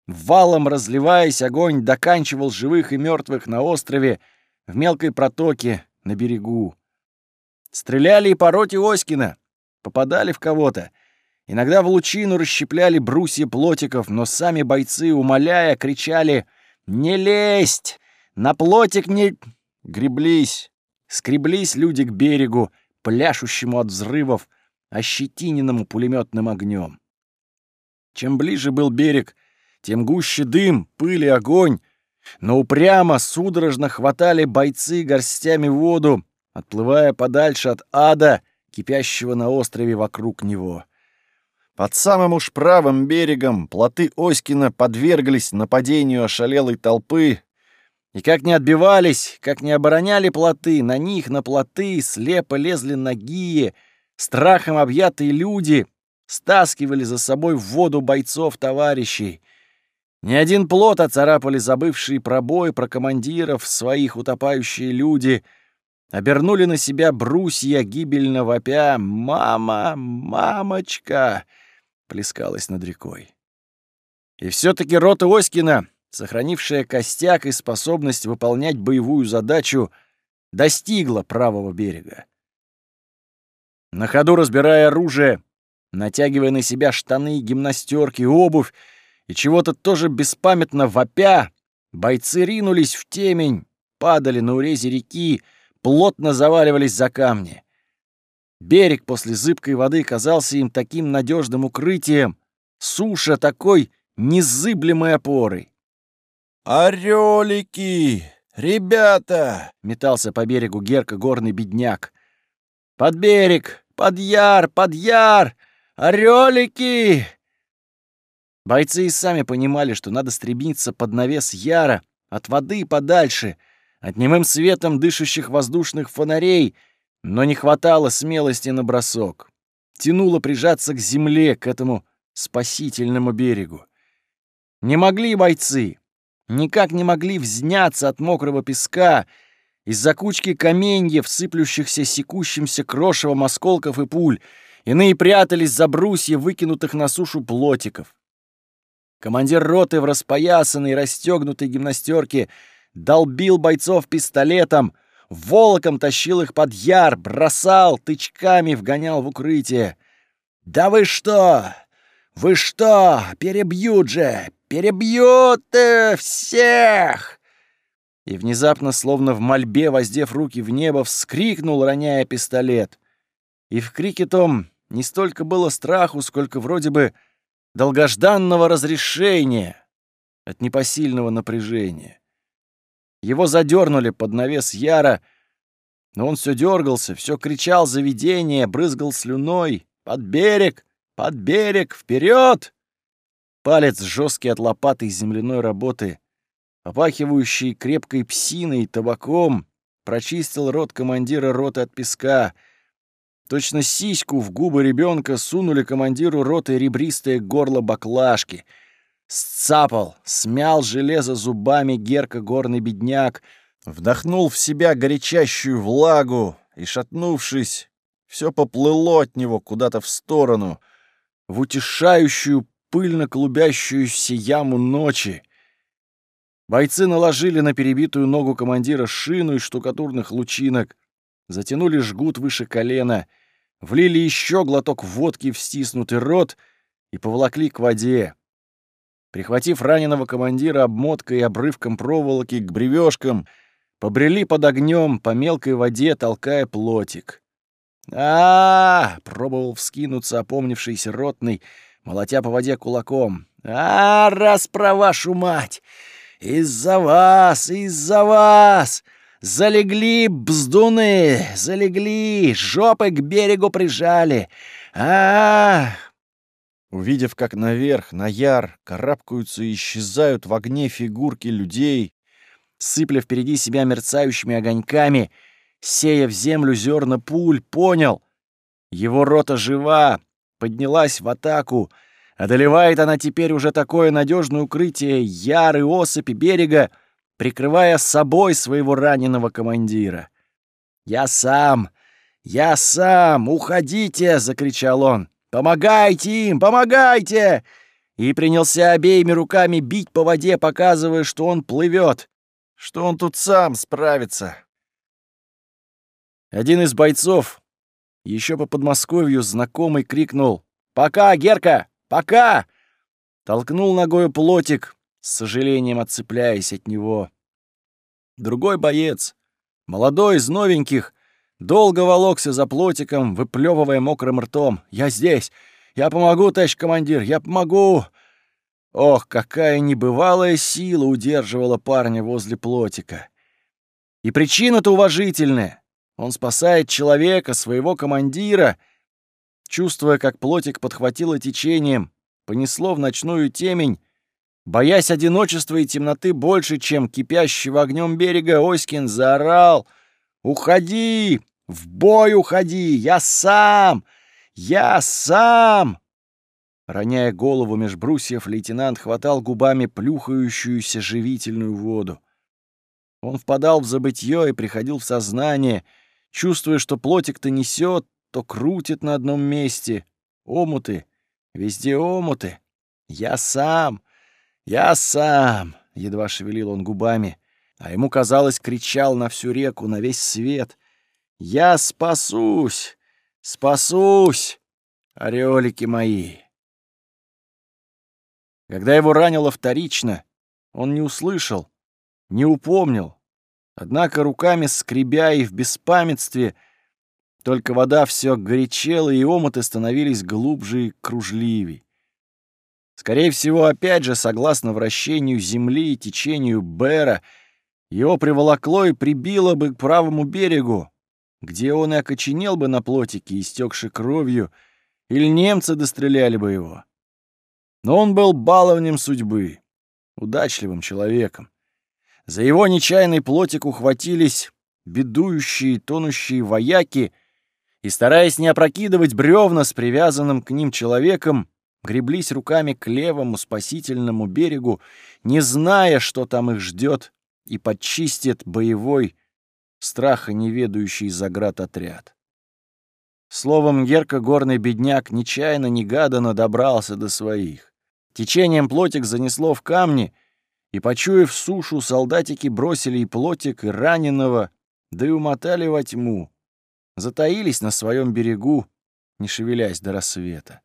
валом разливаясь, огонь доканчивал живых и мертвых на острове, в мелкой протоке, на берегу. Стреляли и по роте Оськина, попадали в кого-то — Иногда в лучину расщепляли брусья плотиков, но сами бойцы, умоляя, кричали «Не лезть! На плотик не...» Греблись, скреблись люди к берегу, пляшущему от взрывов, ощетиненному пулеметным огнем. Чем ближе был берег, тем гуще дым, пыль и огонь, но упрямо, судорожно хватали бойцы горстями воду, отплывая подальше от ада, кипящего на острове вокруг него. Под самым уж правым берегом плоты Оськина подверглись нападению ошалелой толпы, и как не отбивались, как не обороняли плоты, на них, на плоты, слепо лезли нагие, страхом объятые люди, стаскивали за собой в воду бойцов-товарищей. Ни один плот оцарапали забывшие пробой про командиров своих утопающие люди, обернули на себя брусья гибельно вопя «Мама! Мамочка!» плескалась над рекой. И все-таки рота Оськина, сохранившая костяк и способность выполнять боевую задачу, достигла правого берега. На ходу разбирая оружие, натягивая на себя штаны, гимнастерки, обувь и чего-то тоже беспамятно вопя, бойцы ринулись в темень, падали на урезе реки, плотно заваливались за камни. Берег после зыбкой воды казался им таким надежным укрытием, суша такой незыблемой опорой. «Орёлики! Ребята!» — метался по берегу Герка горный бедняк. «Под берег! Под яр! Под яр! Орёлики!» Бойцы и сами понимали, что надо стремиться под навес яра, от воды подальше, от немым светом дышащих воздушных фонарей — но не хватало смелости на бросок. Тянуло прижаться к земле, к этому спасительному берегу. Не могли бойцы, никак не могли взняться от мокрого песка из-за кучки каменьев, сыплющихся секущимся крошевом осколков и пуль, иные прятались за брусья, выкинутых на сушу плотиков. Командир роты в распоясанной, расстегнутой гимнастерке долбил бойцов пистолетом — волоком тащил их под яр, бросал, тычками вгонял в укрытие. «Да вы что? Вы что? Перебьют же! Перебьют э, всех!» И внезапно, словно в мольбе, воздев руки в небо, вскрикнул, роняя пистолет. И в крике том не столько было страху, сколько вроде бы долгожданного разрешения от непосильного напряжения. Его задернули под навес Яра, но он все дергался, все кричал заведение, брызгал слюной. «Под берег! Под берег! Вперед!» Палец жесткий от лопаты земляной работы попахивающий крепкой псиной табаком, прочистил рот командира роты от песка. Точно сиську в губы ребенка сунули командиру роты ребристое горло баклажки. Сцапал, смял железо зубами Герка горный бедняк, вдохнул в себя горячащую влагу и, шатнувшись, все поплыло от него куда-то в сторону, в утешающую пыльно клубящуюся яму ночи. Бойцы наложили на перебитую ногу командира шину из штукатурных лучинок, затянули жгут выше колена, влили еще глоток водки в стиснутый рот и поволокли к воде. Прихватив раненого командира обмоткой и обрывком проволоки к бревешкам, побрели под огнем по мелкой воде, толкая плотик. а, -а, -а пробовал вскинуться опомнившийся ротный, молотя по воде кулаком. «А, раз про вашу мать! Из-за вас, из-за вас! Залегли бздуны, залегли, жопы к берегу прижали. А, Увидев, как наверх, на яр, карабкаются и исчезают в огне фигурки людей, сыпля впереди себя мерцающими огоньками, сея в землю зерна пуль, понял — его рота жива, поднялась в атаку — Одолевает она теперь уже такое надежное укрытие яры осыпи берега, прикрывая собой своего раненого командира. «Я сам! Я сам! Уходите!» — закричал он. «Помогайте им! Помогайте!» И принялся обеими руками бить по воде, показывая, что он плывет, что он тут сам справится. Один из бойцов, еще по Подмосковью знакомый, крикнул «Пока, Герка!» Пока!» Толкнул ногой плотик, с сожалением отцепляясь от него. Другой боец, молодой, из новеньких, долго волокся за плотиком, выплевывая мокрым ртом. «Я здесь! Я помогу, товарищ командир! Я помогу!» Ох, какая небывалая сила удерживала парня возле плотика. И причина-то уважительная. Он спасает человека, своего командира — Чувствуя, как плотик подхватило течением, понесло в ночную темень, боясь одиночества и темноты больше, чем кипящего огнем берега, Оськин заорал «Уходи! В бой уходи! Я сам! Я сам!» Роняя голову меж брусьев, лейтенант хватал губами плюхающуюся живительную воду. Он впадал в забытье и приходил в сознание, чувствуя, что плотик-то несет, то крутит на одном месте. Омуты, везде омуты. Я сам, я сам, едва шевелил он губами, а ему, казалось, кричал на всю реку, на весь свет. Я спасусь, спасусь, орелики мои. Когда его ранило вторично, он не услышал, не упомнил. Однако руками скребя и в беспамятстве — только вода все горячела, и омуты становились глубже и кружливей. Скорее всего, опять же, согласно вращению Земли и течению Бера, его приволокло и прибило бы к правому берегу, где он и окоченел бы на плотике, истекши кровью, или немцы достреляли бы его. Но он был баловнем судьбы, удачливым человеком. За его нечаянный плотик ухватились бедующие, тонущие вояки — и, стараясь не опрокидывать бревна с привязанным к ним человеком, греблись руками к левому спасительному берегу, не зная, что там их ждет, и подчистит боевой, страха неведающий заград отряд. Словом, Герка горный бедняк нечаянно негаданно добрался до своих. Течением плотик занесло в камни, и, почуяв сушу, солдатики бросили и плотик, и раненого, да и умотали во тьму затаились на своем берегу, не шевелясь до рассвета.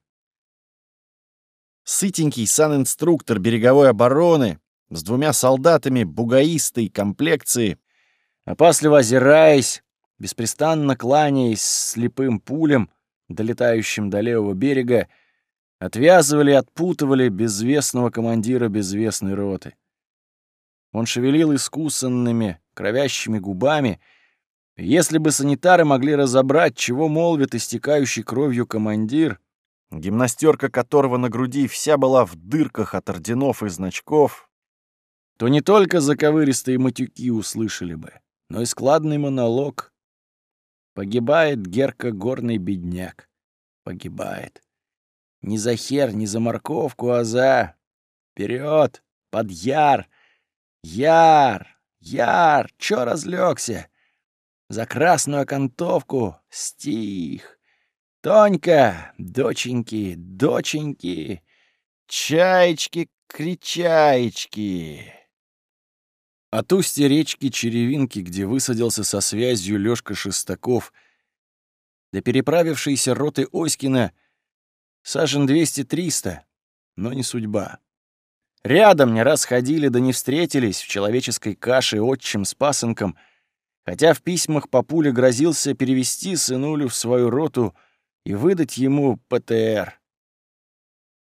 Сытенький санинструктор береговой обороны с двумя солдатами бугаистой комплекции, опасливо озираясь, беспрестанно кланяясь слепым пулем, долетающим до левого берега, отвязывали и отпутывали безвестного командира безвестной роты. Он шевелил искусанными, кровящими губами, если бы санитары могли разобрать, чего молвит истекающий кровью командир, гимнастерка которого на груди вся была в дырках от орденов и значков, то не только заковыристые матюки услышали бы, но и складный монолог. Погибает Герка горный бедняк. Погибает. Не за хер, не за морковку, а за... Вперед, под яр! Яр! Яр! Чё разлегся? За красную окантовку стих. Тонька, доченьки, доченьки, чаечки, кричаечки. От устья речки Черевинки, где высадился со связью Лёшка Шестаков, до переправившейся роты Оськина сажен 200-300, но не судьба. Рядом не раз ходили, да не встретились в человеческой каше отчим с пасынком, хотя в письмах папуля грозился перевести сынулю в свою роту и выдать ему ПТР.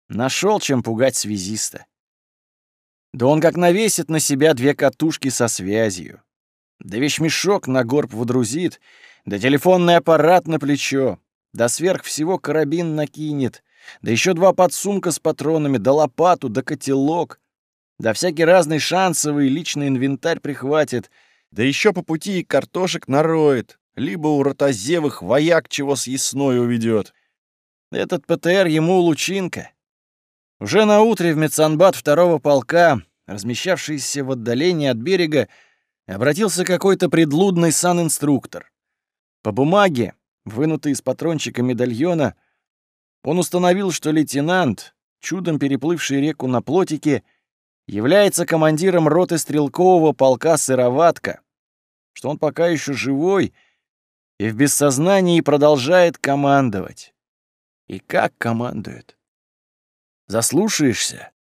Нашел чем пугать связиста. Да он как навесит на себя две катушки со связью. Да вещмешок на горб водрузит, да телефонный аппарат на плечо, да сверх всего карабин накинет, да еще два подсумка с патронами, да лопату, да котелок, да всякий разный шансовый личный инвентарь прихватит, да еще по пути и картошек нароет, либо у ротозевых вояк чего съестной уведет. Этот ПТР ему лучинка. Уже на утре в медсанбат второго полка, размещавшийся в отдалении от берега, обратился какой-то предлудный санинструктор. По бумаге, вынутой из патрончика медальона, он установил, что лейтенант, чудом переплывший реку на плотике, является командиром роты стрелкового полка «Сыроватка», что он пока еще живой и в бессознании продолжает командовать. И как командует? Заслушаешься,